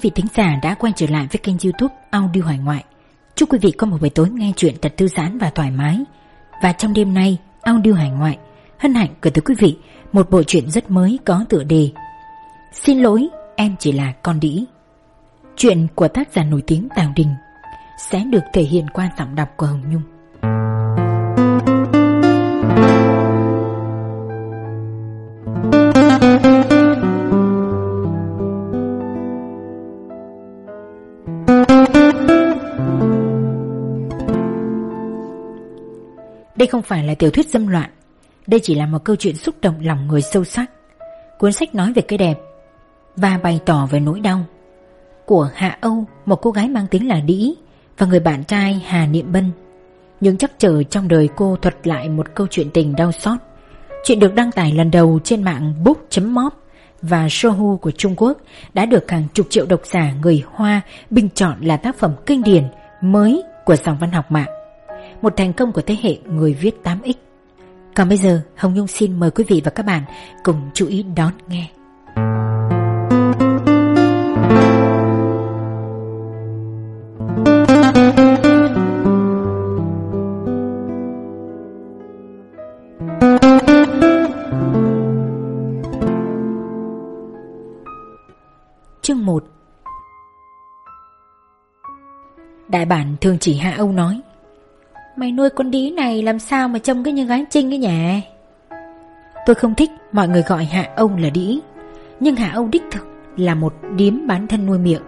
Quý vị thính giả đã quay trở lại với kênh youtube Audio Hải Ngoại. Chúc quý vị có một buổi tối nghe chuyện thật thư giãn và thoải mái. Và trong đêm nay, Audio Hải Ngoại hân hạnh gửi tới quý vị một bộ truyện rất mới có tựa đề Xin lỗi, em chỉ là con đĩ. Chuyện của tác giả nổi tiếng Tào Đình sẽ được thể hiện qua giọng đọc của Hồng Nhung. Đây không phải là tiểu thuyết dâm loạn. Đây chỉ là một câu chuyện xúc động lòng người sâu sắc. Cuốn sách nói về cái đẹp Và bày tỏ về nỗi đau Của Hạ Âu, Một cô gái mang tiếng là Đĩ, Và người bạn trai Hà Niệm Bân. Những chắc chờ trong đời cô thuật lại Một câu chuyện tình đau xót. Chuyện được đăng tải lần đầu trên mạng book.mob và Sohu của Trung Quốc đã được hàng chục triệu độc giả người Hoa bình chọn là tác phẩm kinh điển mới của dòng văn học mạng một thành công của thế hệ người viết 8X. Còn bây giờ, Hồng Nhung xin mời quý vị và các bạn cùng chú ý đón nghe. Chương 1 Đại bản thường chỉ Hạ Âu nói Mày nuôi con đĩ này làm sao mà trông cái như gái trinh ấy nhỉ? Tôi không thích mọi người gọi Hạ ông là đĩ. Nhưng Hạ ông đích thực là một điếm bán thân nuôi miệng,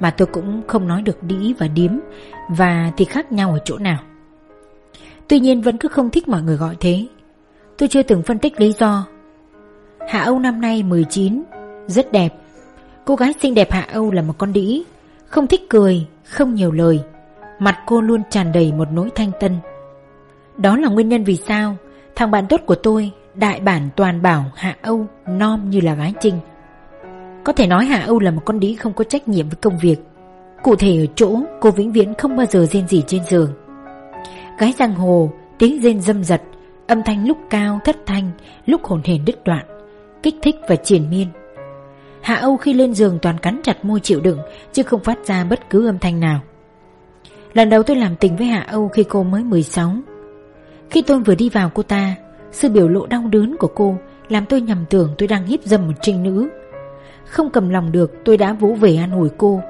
Mà tôi cũng không nói được đĩ và điếm, Và thì khác nhau ở chỗ nào. Tuy nhiên vẫn cứ không thích mọi người gọi thế. Tôi chưa từng phân tích lý do. Hạ Âu năm nay 19 Rất đẹp. Cô gái xinh đẹp Hạ Âu là một con đĩ. Không thích cười, Không nhiều lời. Mặt cô luôn tràn đầy một nỗi thanh tân. Đó là nguyên nhân vì sao Thằng bạn tốt của tôi Đại bản toàn bảo Hạ Âu Non như là gái trinh. Có thể nói Hạ Âu là một con đĩ không có trách nhiệm với công việc. Cụ thể ở chỗ Cô vĩnh viễn không bao giờ rên gì trên giường. Gái giang hồ, Tiếng rên dâm giật Âm thanh lúc cao thất thanh, Lúc hồn hển đứt đoạn, Kích thích và triển miên. Hạ Âu khi lên giường toàn cắn chặt môi chịu đựng, Chứ không phát ra bất cứ âm thanh nào. Lần đầu tôi làm tình với Hạ Âu khi cô mới 16 Khi tôi vừa đi vào cô ta, Sự biểu lộ đau đớn của cô Làm tôi nhầm tưởng tôi đang hiếp dâm một trinh nữ. Không cầm lòng được, tôi đã vỗ về an ủi cô.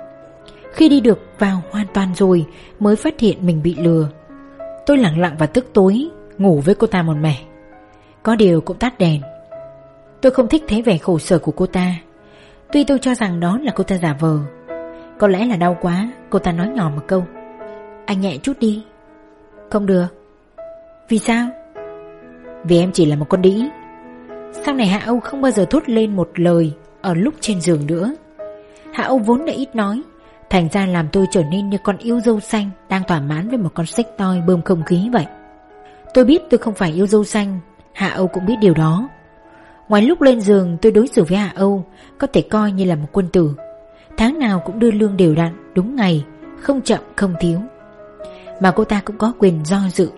Khi đi được vào hoàn toàn rồi, Mới phát hiện mình bị lừa. Tôi lặng lặng và tức tối, Ngủ với cô ta một mẻ. Có điều cũng tắt đèn. Tôi không thích thấy vẻ khổ sở của cô ta. Tuy tôi cho rằng đó là cô ta giả vờ, Có lẽ là đau quá, Cô ta nói nhỏ một câu anh nhẹ chút đi. Không được. Vì sao? Vì em chỉ là một con đĩ. Sau này Hạ Âu không bao giờ thốt lên một lời Ở lúc trên giường nữa. Hạ Âu vốn đã ít nói, Thành ra làm tôi trở nên như con yêu dâu xanh Đang thỏa mãn với một con sách toi bơm không khí vậy. Tôi biết tôi không phải yêu dâu xanh, Hạ Âu cũng biết điều đó. Ngoài lúc lên giường, tôi đối xử với Hạ Âu Có thể coi như là một quân tử. Tháng nào cũng đưa lương đều đặn, Đúng ngày, Không chậm, không thiếu mà cô ta cũng có quyền do dự,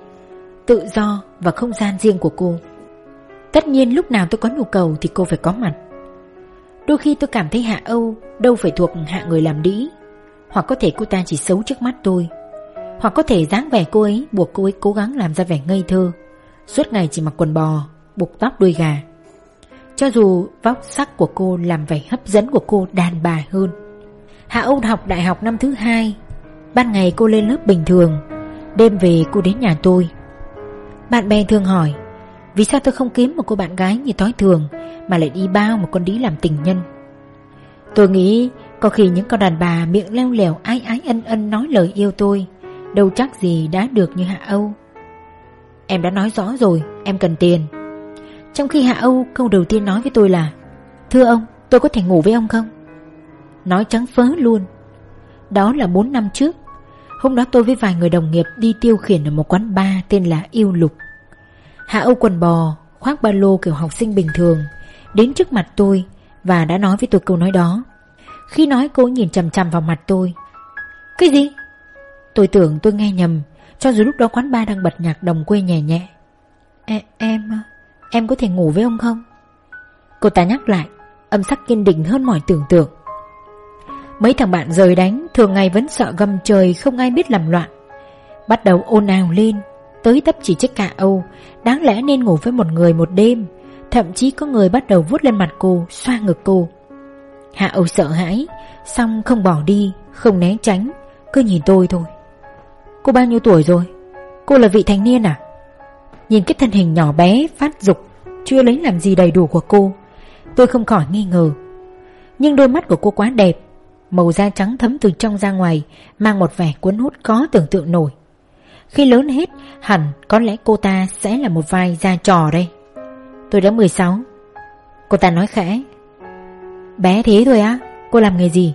Tự do và không gian riêng của cô. Tất nhiên lúc nào tôi có nhu cầu Thì cô phải có mặt. Đôi khi tôi cảm thấy Hạ Âu Đâu phải thuộc hạ người làm đĩ, Hoặc có thể cô ta chỉ xấu trước mắt tôi, Hoặc có thể dáng vẻ cô ấy Buộc cô ấy cố gắng làm ra vẻ ngây thơ, Suốt ngày chỉ mặc quần bò, Buộc tóc đuôi gà. Cho dù vóc sắc của cô làm vẻ hấp dẫn của cô đàn bà hơn. Hạ Âu học đại học năm thứ hai, Ban ngày cô lên lớp bình thường Đêm về cô đến nhà tôi. Bạn bè thường hỏi, Vì sao tôi không kiếm một cô bạn gái như thói thường Mà lại đi bao một con đĩ làm tình nhân? Tôi nghĩ Có khi những con đàn bà miệng leo lèo ái ái ân ân nói lời yêu tôi, Đâu chắc gì đã được như Hạ Âu. Em đã nói rõ rồi, Em cần tiền. Trong khi Hạ Âu câu đầu tiên nói với tôi là, Thưa ông, tôi có thể ngủ với ông không? Nói trắng phớ luôn. Đó là 4 năm trước Hôm đó tôi với vài người đồng nghiệp đi tiêu khiển ở một quán bar tên là Yêu Lục. Hạ Âu quần bò, khoác ba lô kiểu học sinh bình thường, đến trước mặt tôi và đã nói với tôi câu nói đó. Khi nói cô nhìn chằm chằm vào mặt tôi. Cái gì? Tôi tưởng tôi nghe nhầm, cho dù lúc đó quán bar đang bật nhạc đồng quê nhẹ nhẹ. E, em, em có thể ngủ với ông không? Cô ta nhắc lại, âm sắc kiên định hơn mọi tưởng tượng. Mấy thằng bạn rời đánh, Thường ngày vẫn sợ gầm trời, không ai biết làm loạn. Bắt đầu ôn ào lên, Tới tấp chỉ trích cả Âu, Đáng lẽ nên ngủ với một người một đêm. Thậm chí có người bắt đầu vuốt lên mặt cô, Xoa ngực cô. Hạ Âu sợ hãi, Xong không bỏ đi, Không né tránh, Cứ nhìn tôi thôi. Cô bao nhiêu tuổi rồi? Cô là vị thành niên à? Nhìn cái thân hình nhỏ bé, phát dục, Chưa lấy làm gì đầy đủ của cô, Tôi không khỏi nghi ngờ. Nhưng đôi mắt của cô quá đẹp Màu da trắng thấm từ trong ra ngoài, Mang một vẻ cuốn hút có tưởng tượng nổi. Khi lớn hết, Hẳn có lẽ cô ta sẽ là một vai da trò đây. Tôi đã 16 Cô ta nói khẽ. Bé thế thôi á, Cô làm nghề gì?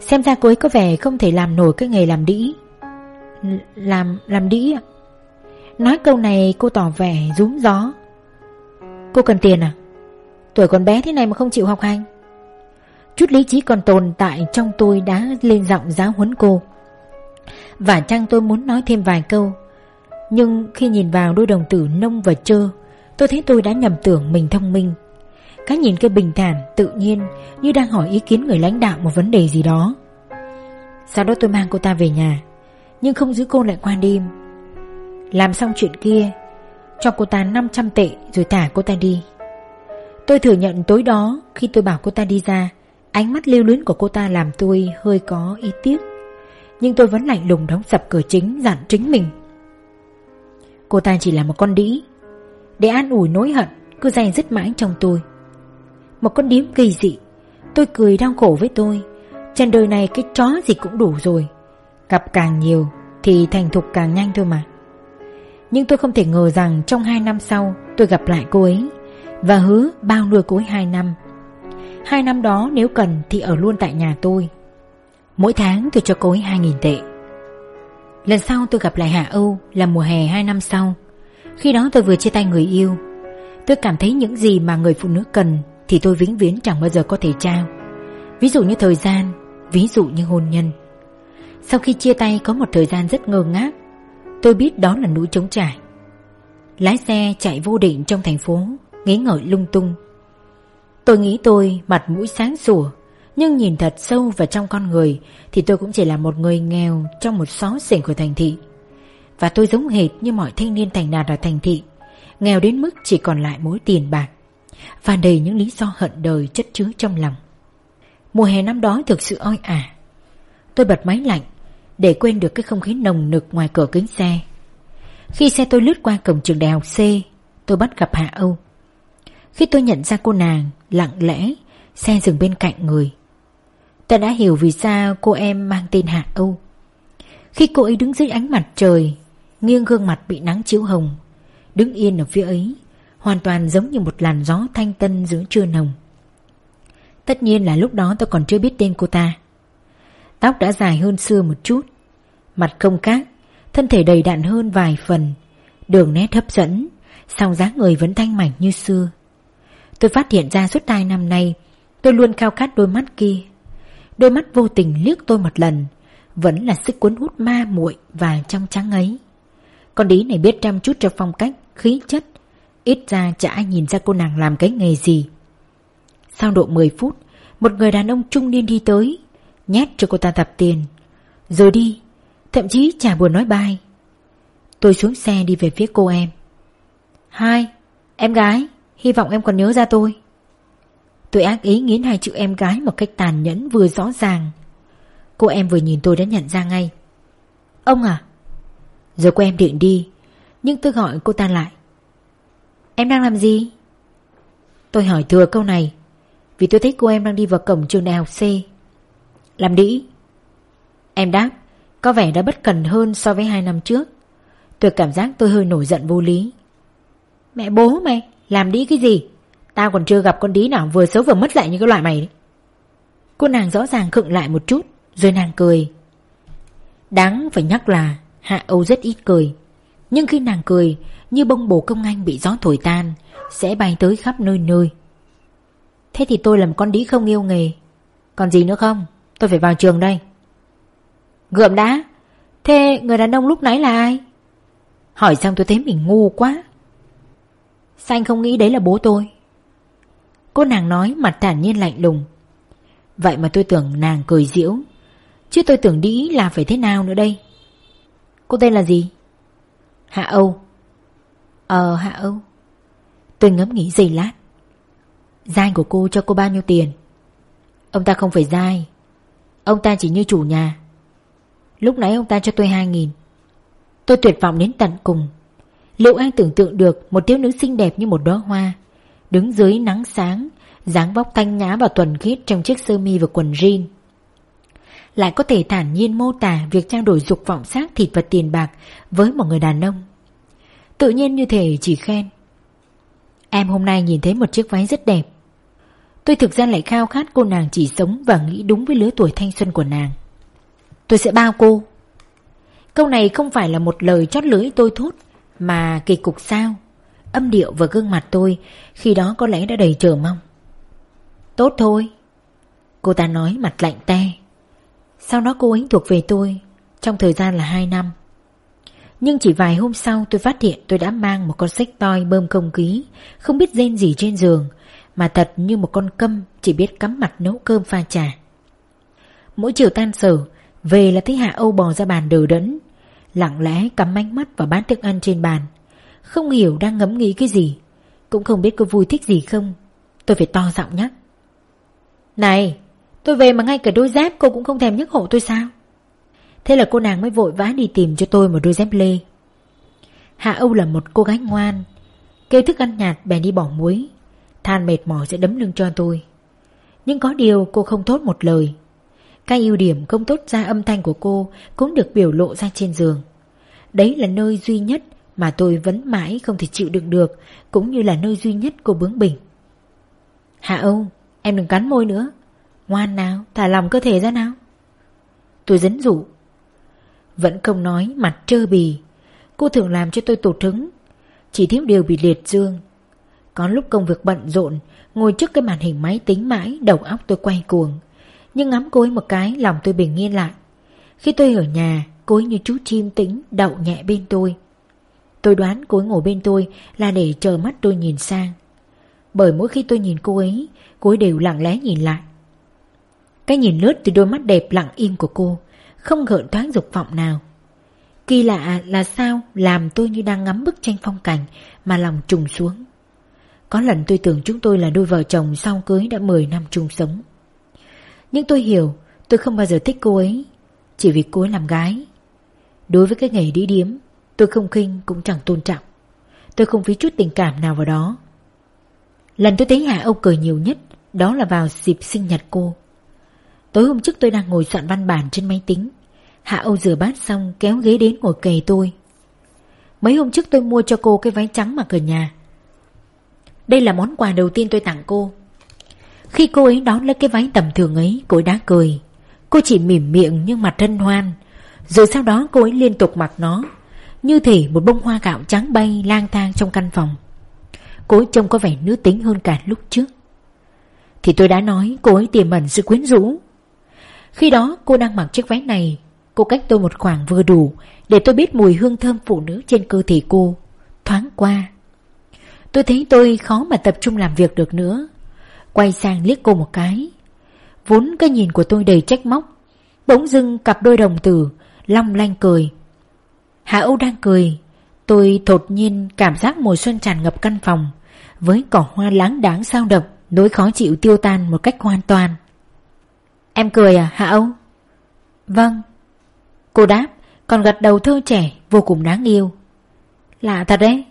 Xem ra cô ấy có vẻ không thể làm nổi cái nghề làm đĩ. L, Làm làm đĩ ạ. Nói câu này cô tỏ vẻ rúm gió. Cô cần tiền à? Tuổi còn bé thế này mà không chịu học hành. Chút lý trí còn tồn tại trong tôi đã lên giọng giáo huấn cô. Và chăng tôi muốn nói thêm vài câu. Nhưng khi nhìn vào đôi đồng tử nông và trơ Tôi thấy tôi đã nhầm tưởng mình thông minh. Cái nhìn kia bình thản, tự nhiên Như đang hỏi ý kiến người lãnh đạo một vấn đề gì đó. Sau đó tôi mang cô ta về nhà Nhưng không giữ cô lại qua đêm. Làm xong chuyện kia Cho cô ta 500 tệ rồi thả cô ta đi. Tôi thừa nhận tối đó Khi tôi bảo cô ta đi ra Ánh mắt lưu luyến của cô ta làm tôi hơi có ý tiếc. Nhưng tôi vẫn lạnh lùng đóng sập cửa chính, dặn chính mình. Cô ta chỉ là một con đĩ. Để an ủi nỗi hận, Cứ dày dứt mãi trong tôi. Một con điếm kỳ dị. Tôi cười đau khổ với tôi. Trên đời này cái chó gì cũng đủ rồi. Gặp càng nhiều, Thì thành thục càng nhanh thôi mà. Nhưng tôi không thể ngờ rằng Trong hai năm sau, tôi gặp lại cô ấy. Và hứa bao nuôi cô ấy hai năm Hai năm đó nếu cần thì ở luôn tại nhà tôi. Mỗi tháng tôi cho cô ấy 2.000 tệ. Lần sau tôi gặp lại Hạ Âu là mùa hè hai năm sau. Khi đó tôi vừa chia tay người yêu. Tôi cảm thấy những gì mà người phụ nữ cần Thì tôi vĩnh viễn chẳng bao giờ có thể trao. Ví dụ như thời gian, Ví dụ như hôn nhân. Sau khi chia tay có một thời gian rất ngơ ngác, Tôi biết đó là núi trống trải. Lái xe chạy vô định trong thành phố Nghĩ ngợi lung tung. Tôi nghĩ tôi mặt mũi sáng sủa, Nhưng nhìn thật sâu vào trong con người Thì tôi cũng chỉ là một người nghèo Trong một xó xỉnh của thành thị. Và tôi giống hệt như mọi thanh niên thành đạt ở thành thị, Nghèo đến mức chỉ còn lại mối tiền bạc, Và đầy những lý do hận đời chất chứa trong lòng. Mùa hè năm đó thực sự oi ả. Tôi bật máy lạnh Để quên được cái không khí nồng nực ngoài cửa kính xe. Khi xe tôi lướt qua cổng trường đại học C, Tôi bắt gặp Hạ Âu. Khi tôi nhận ra cô nàng, Lặng lẽ, Xe dừng bên cạnh người. Ta đã hiểu vì sao cô em mang tên Hạ Âu. Khi cô ấy đứng dưới ánh mặt trời, Nghiêng gương mặt bị nắng chiếu hồng, Đứng yên ở phía ấy, Hoàn toàn giống như một làn gió thanh tân giữa trưa nồng. Tất nhiên là lúc đó tôi còn chưa biết tên cô ta. Tóc đã dài hơn xưa một chút, Mặt không khác, Thân thể đầy đặn hơn vài phần, Đường nét hấp dẫn, Song dáng người vẫn thanh mảnh như xưa. Tôi phát hiện ra suốt hai năm nay Tôi luôn khao khát đôi mắt kia. Đôi mắt vô tình liếc tôi một lần Vẫn là sức cuốn hút ma muội và trong trắng ấy. Con đí này biết chăm chút cho phong cách, khí chất. Ít ra chả ai nhìn ra cô nàng làm cái nghề gì. Sau độ 10 phút Một người đàn ông trung niên đi tới Nhét cho cô ta tập tiền. Rồi đi Thậm chí chả buồn nói bye Tôi xuống xe đi về phía cô em. Hai Em gái. Hy vọng em còn nhớ ra tôi. Tôi ác ý nghiến hai chữ em gái một cách tàn nhẫn vừa rõ ràng. Cô em vừa nhìn tôi đã nhận ra ngay. Ông à? Rồi cô em định đi, Nhưng tôi gọi cô ta lại. Em đang làm gì? Tôi hỏi thừa câu này, Vì tôi thấy cô em đang đi vào cổng trường đại học C. Làm đĩ. Em đáp, Có vẻ đã bất cần hơn so với hai năm trước. Tôi cảm giác tôi hơi nổi giận vô lý. Mẹ bố mày làm đĩ cái gì? Tao còn chưa gặp con đĩ nào vừa xấu vừa mất dạy như cái loại mày. Đấy Cô nàng rõ ràng khựng lại một chút, Rồi nàng cười. Đáng phải nhắc là Hạ Âu rất ít cười. Nhưng khi nàng cười, Như bông bồ công anh bị gió thổi tan, Sẽ bay tới khắp nơi nơi. Thế thì tôi là một con đĩ không yêu nghề. Còn gì nữa không? Tôi phải vào trường đây. Gượm đã. Thế người đàn ông lúc nãy là ai? Hỏi xong tôi thấy mình ngu quá. Sao anh không nghĩ đấy là bố tôi. Cô nàng nói mặt thản nhiên lạnh lùng. Vậy mà tôi tưởng nàng cười diễu Chứ tôi tưởng đĩ là phải thế nào nữa đây? Cô tên là gì? Hạ Âu. Ờ Hạ Âu. Tôi ngẫm nghĩ giây lát. Giai của cô cho cô bao nhiêu tiền? Ông ta không phải giai. Ông ta chỉ như chủ nhà. Lúc nãy ông ta cho tôi hai nghìn. Tôi tuyệt vọng đến tận cùng. Liệu anh tưởng tượng được Một thiếu nữ xinh đẹp như một đóa hoa? Đứng dưới nắng sáng, dáng vóc thanh nhã và tuần khiết Trong chiếc sơ mi và quần jean. Lại có thể thản nhiên mô tả Việc trao đổi dục vọng xác thịt và tiền bạc Với một người đàn ông. Tự nhiên như thể chỉ khen, Em hôm nay nhìn thấy một chiếc váy rất đẹp. Tôi thực ra lại khao khát cô nàng chỉ sống Và nghĩ đúng với lứa tuổi thanh xuân của nàng. Tôi sẽ bao cô. Câu này không phải là một lời chót lưỡi tôi thốt mà kỳ cục sao? Âm điệu và gương mặt tôi Khi đó có lẽ đã đầy chờ mong. Tốt thôi. Cô ta nói mặt lạnh te. Sau đó cô ấy thuộc về tôi Trong thời gian là 2 năm. Nhưng chỉ vài hôm sau tôi phát hiện tôi đã mang một con sách toi bơm không khí, Không biết rên gì trên giường, Mà thật như một con câm Chỉ biết cắm mặt nấu cơm pha trà. Mỗi chiều tan sở, Về là thấy Hạ Âu bò ra bàn đờ đẫn Lặng lẽ cắm ánh mắt vào bát thức ăn trên bàn. Không hiểu đang ngẫm nghĩ cái gì, Cũng không biết cô vui thích gì không. Tôi phải to giọng nhắc. Này, Tôi về mà ngay cả đôi dép cô cũng không thèm nhấc hộ tôi sao? Thế là cô nàng mới vội vã đi tìm cho tôi một đôi dép lê. Hạ Âu là một cô gái ngoan, Kêu thức ăn nhạt bèn đi bỏ muối, Than mệt mỏi sẽ đấm lưng cho tôi. Nhưng có điều cô không thốt một lời các ưu điểm không tốt ra âm thanh của cô cũng được biểu lộ ra trên giường. Đấy là nơi duy nhất mà tôi vẫn mãi không thể chịu đựng được, cũng như là nơi duy nhất cô bướng bỉnh. Hạ Âu, em đừng cắn môi nữa. Ngoan nào, thả lòng cơ thể ra nào. Tôi dẫn dụ. Vẫn không nói, mặt trơ bì. Cô thường làm cho tôi tụt hứng. Chỉ thiếu điều bị liệt dương. Có lúc công việc bận rộn, ngồi trước cái màn hình máy tính mãi, đầu óc tôi quay cuồng. Nhưng ngắm cô ấy một cái, lòng tôi bình yên lại. Khi tôi ở nhà, Cô ấy như chú chim tĩnh, đậu nhẹ bên tôi. Tôi đoán cô ấy ngồi bên tôi Là để chờ mắt tôi nhìn sang. Bởi mỗi khi tôi nhìn cô ấy Cô ấy đều lặng lẽ nhìn lại. Cái nhìn lướt từ đôi mắt đẹp lặng im của cô, Không gợn thoáng dục vọng nào. Kỳ lạ là sao Làm tôi như đang ngắm bức tranh phong cảnh Mà lòng trùng xuống. Có lần tôi tưởng chúng tôi là đôi vợ chồng Sau cưới đã 10 năm chung sống nhưng tôi hiểu, Tôi không bao giờ thích cô ấy, Chỉ vì cô ấy làm gái. Đối với cái nghề đi điếm, Tôi không khinh cũng chẳng tôn trọng. Tôi không phí chút tình cảm nào vào đó. Lần tôi thấy Hạ Âu cười nhiều nhất, Đó là vào dịp sinh nhật cô. Tối hôm trước tôi đang ngồi soạn văn bản trên máy tính Hạ Âu rửa bát xong kéo ghế đến ngồi kề tôi. Mấy hôm trước tôi mua cho cô cái váy trắng mặc ở nhà. Đây là món quà đầu tiên tôi tặng cô khi cô ấy đón lấy cái váy tầm thường ấy, Cô ấy đã cười. Cô chỉ mỉm miệng nhưng mặt hân hoan. Rồi sau đó cô ấy liên tục mặc nó, Như thể một bông hoa gạo trắng bay lang thang trong căn phòng. Cô ấy trông có vẻ nữ tính hơn cả lúc trước. Thì tôi đã nói cô ấy tiềm ẩn sự quyến rũ. Khi đó cô đang mặc chiếc váy này, Cô cách tôi một khoảng vừa đủ Để tôi biết mùi hương thơm phụ nữ trên cơ thể cô Thoáng qua. Tôi thấy tôi khó mà tập trung làm việc được nữa. Quay sang liếc cô một cái. Vốn cái nhìn của tôi đầy trách móc, Bỗng dưng cặp đôi đồng tử, Long lanh cười. Hạ Âu đang cười, Tôi thột nhiên cảm giác mùa xuân tràn ngập căn phòng, Với cỏ hoa láng đáng sao động Nỗi khó chịu tiêu tan một cách hoàn toàn. Em cười à Hạ Âu? Vâng. Cô đáp, Còn gật đầu thơ trẻ, vô cùng đáng yêu. Lạ thật đấy.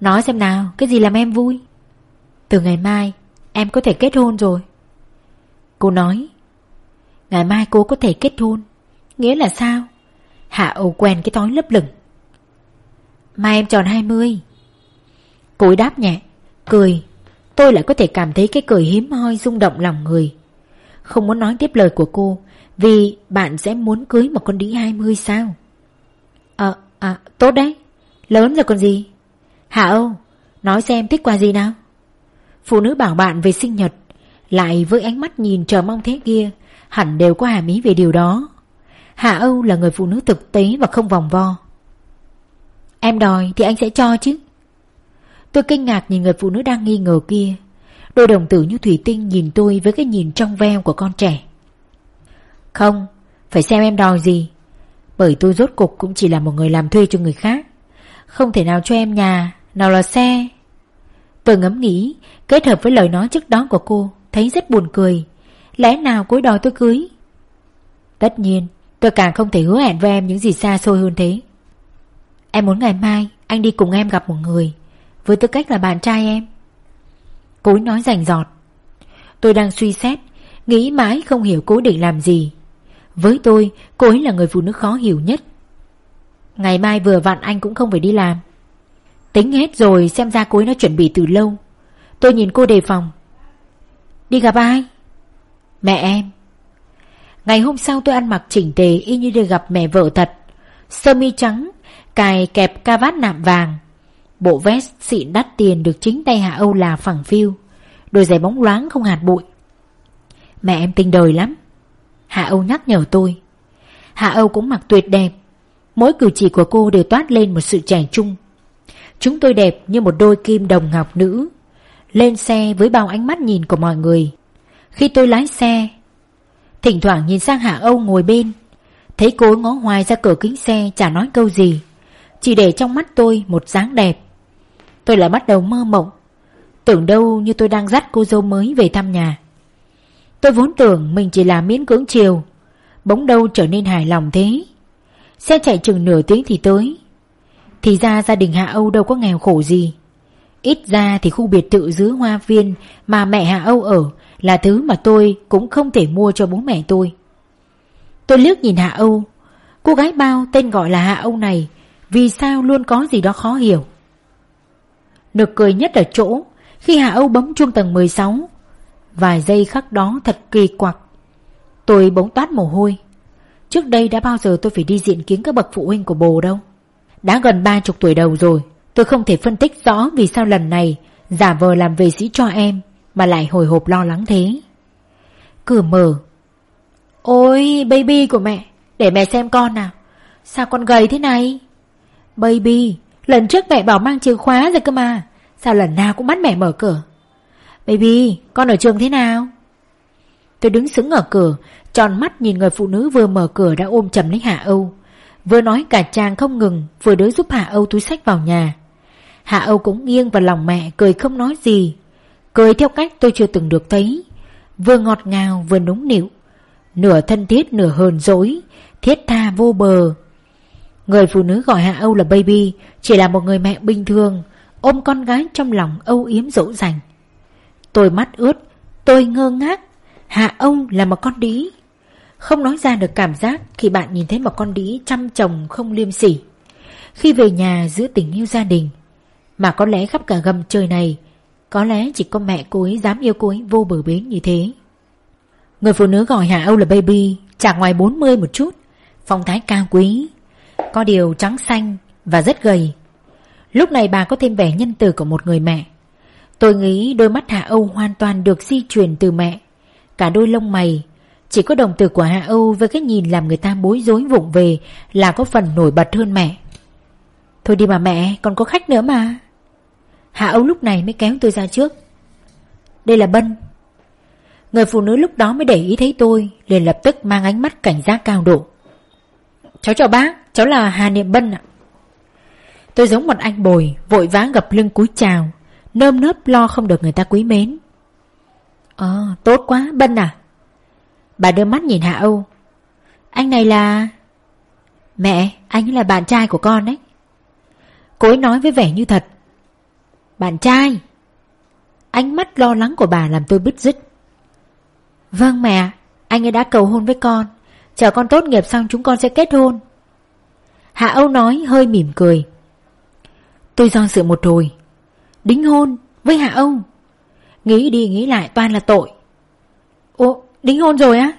Nói xem nào, Cái gì làm em vui? Từ ngày mai Em có thể kết hôn rồi. Cô nói Ngày mai cô có thể kết hôn. Nghĩa là sao? Hạ Âu quen cái thói lấp lửng. Mai em tròn 20 Cô ấy đáp nhẹ Cười Tôi lại có thể cảm thấy cái cười hiếm hoi rung động lòng người. Không muốn nói tiếp lời của cô Vì bạn sẽ muốn cưới một con đĩ 20 sao? Ờ à, tốt đấy. Lớn rồi còn gì. Hạ Âu Nói xem thích quà gì nào? Phụ nữ bảo bạn về sinh nhật, Lại với ánh mắt nhìn chờ mong thế kia, Hẳn đều có hàm ý về điều đó. Hạ Âu là người phụ nữ thực tế và không vòng vo. Em đòi thì anh sẽ cho chứ. Tôi kinh ngạc nhìn người phụ nữ đang nghi ngờ kia. Đôi đồng tử như thủy tinh nhìn tôi với cái nhìn trong veo của con trẻ. Không, Phải xem em đòi gì. Bởi tôi rốt cục cũng chỉ là một người làm thuê cho người khác. Không thể nào cho em nhà, Nào là xe Tôi ngẫm nghĩ, Kết hợp với lời nói trước đó của cô, Thấy rất buồn cười. Lẽ nào cô đòi tôi cưới? Tất nhiên, tôi càng không thể hứa hẹn với em những gì xa xôi hơn thế. Em muốn ngày mai, Anh đi cùng em gặp một người, Với tư cách là bạn trai em. Cối nói rành giọt Tôi đang suy xét, Nghĩ mãi không hiểu cố định làm gì. Với tôi, cô ấy là người phụ nữ khó hiểu nhất. Ngày mai vừa vặn anh cũng không phải đi làm. Tính hết rồi xem ra cô ấy đã chuẩn bị từ lâu. Tôi nhìn cô đề phòng. Đi gặp ai? Mẹ em. Ngày hôm sau tôi ăn mặc chỉnh tề y như đi gặp mẹ vợ thật. Sơ mi trắng, Cài kẹp ca vát nạm vàng. Bộ vest xịn đắt tiền được chính tay Hạ Âu là phẳng phiu. Đôi giày bóng loáng không hạt bụi. Mẹ em tinh đời lắm. Hạ Âu nhắc nhở tôi. Hạ Âu cũng mặc tuyệt đẹp. Mỗi cử chỉ của cô đều toát lên một sự trẻ trung. Chúng tôi đẹp như một đôi kim đồng ngọc nữ. Lên xe với bao ánh mắt nhìn của mọi người. Khi tôi lái xe, Thỉnh thoảng nhìn sang Hạ Âu ngồi bên. Thấy cô ngó hoài ra cửa kính xe, chả nói câu gì. Chỉ để trong mắt tôi một dáng đẹp. Tôi lại bắt đầu mơ mộng. Tưởng đâu như tôi đang dắt cô dâu mới về thăm nhà. Tôi vốn tưởng mình chỉ là miễn cưỡng chiều. Bỗng đâu trở nên hài lòng thế. Xe chạy chừng nửa tiếng thì tới. Thì ra gia đình Hạ Âu đâu có nghèo khổ gì. Ít ra thì khu biệt thự dưới hoa viên Mà mẹ Hạ Âu ở Là thứ mà tôi cũng không thể mua cho bố mẹ tôi. Tôi liếc nhìn Hạ Âu. Cô gái bao tên gọi là Hạ Âu này Vì sao luôn có gì đó khó hiểu? Nực cười nhất ở chỗ, Khi Hạ Âu bấm chuông tầng 16 Vài giây khắc đó thật kỳ quặc. Tôi bỗng toát mồ hôi. Trước đây đã bao giờ tôi phải đi diện kiến các bậc phụ huynh của bồ đâu? Đã gần ba chục tuổi đầu rồi, Tôi không thể phân tích rõ vì sao lần này Giả vờ làm vệ sĩ cho em Mà lại hồi hộp lo lắng thế. Cửa mở. Ôi, baby của mẹ, Để mẹ xem con nào. Sao con gầy thế này? Baby, Lần trước mẹ bảo mang chìa khóa rồi cơ mà. Sao lần nào cũng bắt mẹ mở cửa? Baby, con ở trường thế nào? Tôi đứng sững ở cửa, Tròn mắt nhìn người phụ nữ vừa mở cửa đã ôm chầm lấy Hạ Âu. Vừa nói cả chàng không ngừng, Vừa đỡ giúp Hạ Âu túi sách vào nhà. Hạ Âu cũng nghiêng vào lòng mẹ, Cười không nói gì. Cười theo cách tôi chưa từng được thấy. Vừa ngọt ngào, vừa núng nịu. Nửa thân thiết, nửa hờn dối Thiết tha vô bờ. Người phụ nữ gọi Hạ Âu là baby, Chỉ là một người mẹ bình thường, Ôm con gái trong lòng âu yếm dỗ dành. Tôi mắt ướt, Tôi ngơ ngác. Hạ Âu là một con đĩ. Không nói ra được cảm giác Khi bạn nhìn thấy một con đĩ chăm chồng không liêm sỉ. Khi về nhà giữa tình yêu gia đình, Mà có lẽ khắp cả gầm trời này, Có lẽ chỉ có mẹ cô ấy dám yêu cô ấy vô bờ bến như thế. Người phụ nữ gọi Hạ Âu là baby, Chả ngoài 40 một chút, Phong thái cao quý, Có điều trắng xanh và rất gầy. Lúc này bà có thêm vẻ nhân từ của một người mẹ. Tôi nghĩ đôi mắt Hạ Âu hoàn toàn được di truyền từ mẹ. Cả đôi lông mày chỉ có đồng tử của Hạ Âu với cái nhìn làm người ta bối rối vụng về Là có phần nổi bật hơn mẹ. Thôi đi mà mẹ, còn có khách nữa mà. Hạ Âu lúc này mới kéo tôi ra trước. Đây là Bân. Người phụ nữ lúc đó mới để ý thấy tôi, liền lập tức mang ánh mắt cảnh giác cao độ. Cháu chào bác, Cháu là Hà Niệm Bân ạ. Tôi giống một anh bồi, Vội vã gập lưng cúi chào, Nơm nớp lo không được người ta quý mến. Ờ tốt quá, Bân à. Bà đưa mắt nhìn Hạ Âu. Anh này là Mẹ, anh là bạn trai của con đấy. Cô ấy nói với vẻ như thật. Bạn trai? Ánh mắt lo lắng của bà làm tôi bứt rứt. Vâng mẹ, Anh ấy đã cầu hôn với con. Chờ con tốt nghiệp xong chúng con sẽ kết hôn. Hạ Âu nói hơi mỉm cười. Tôi do sự một hồi Đính hôn với Hạ Âu. Nghĩ đi nghĩ lại toàn là tội đính hôn rồi á?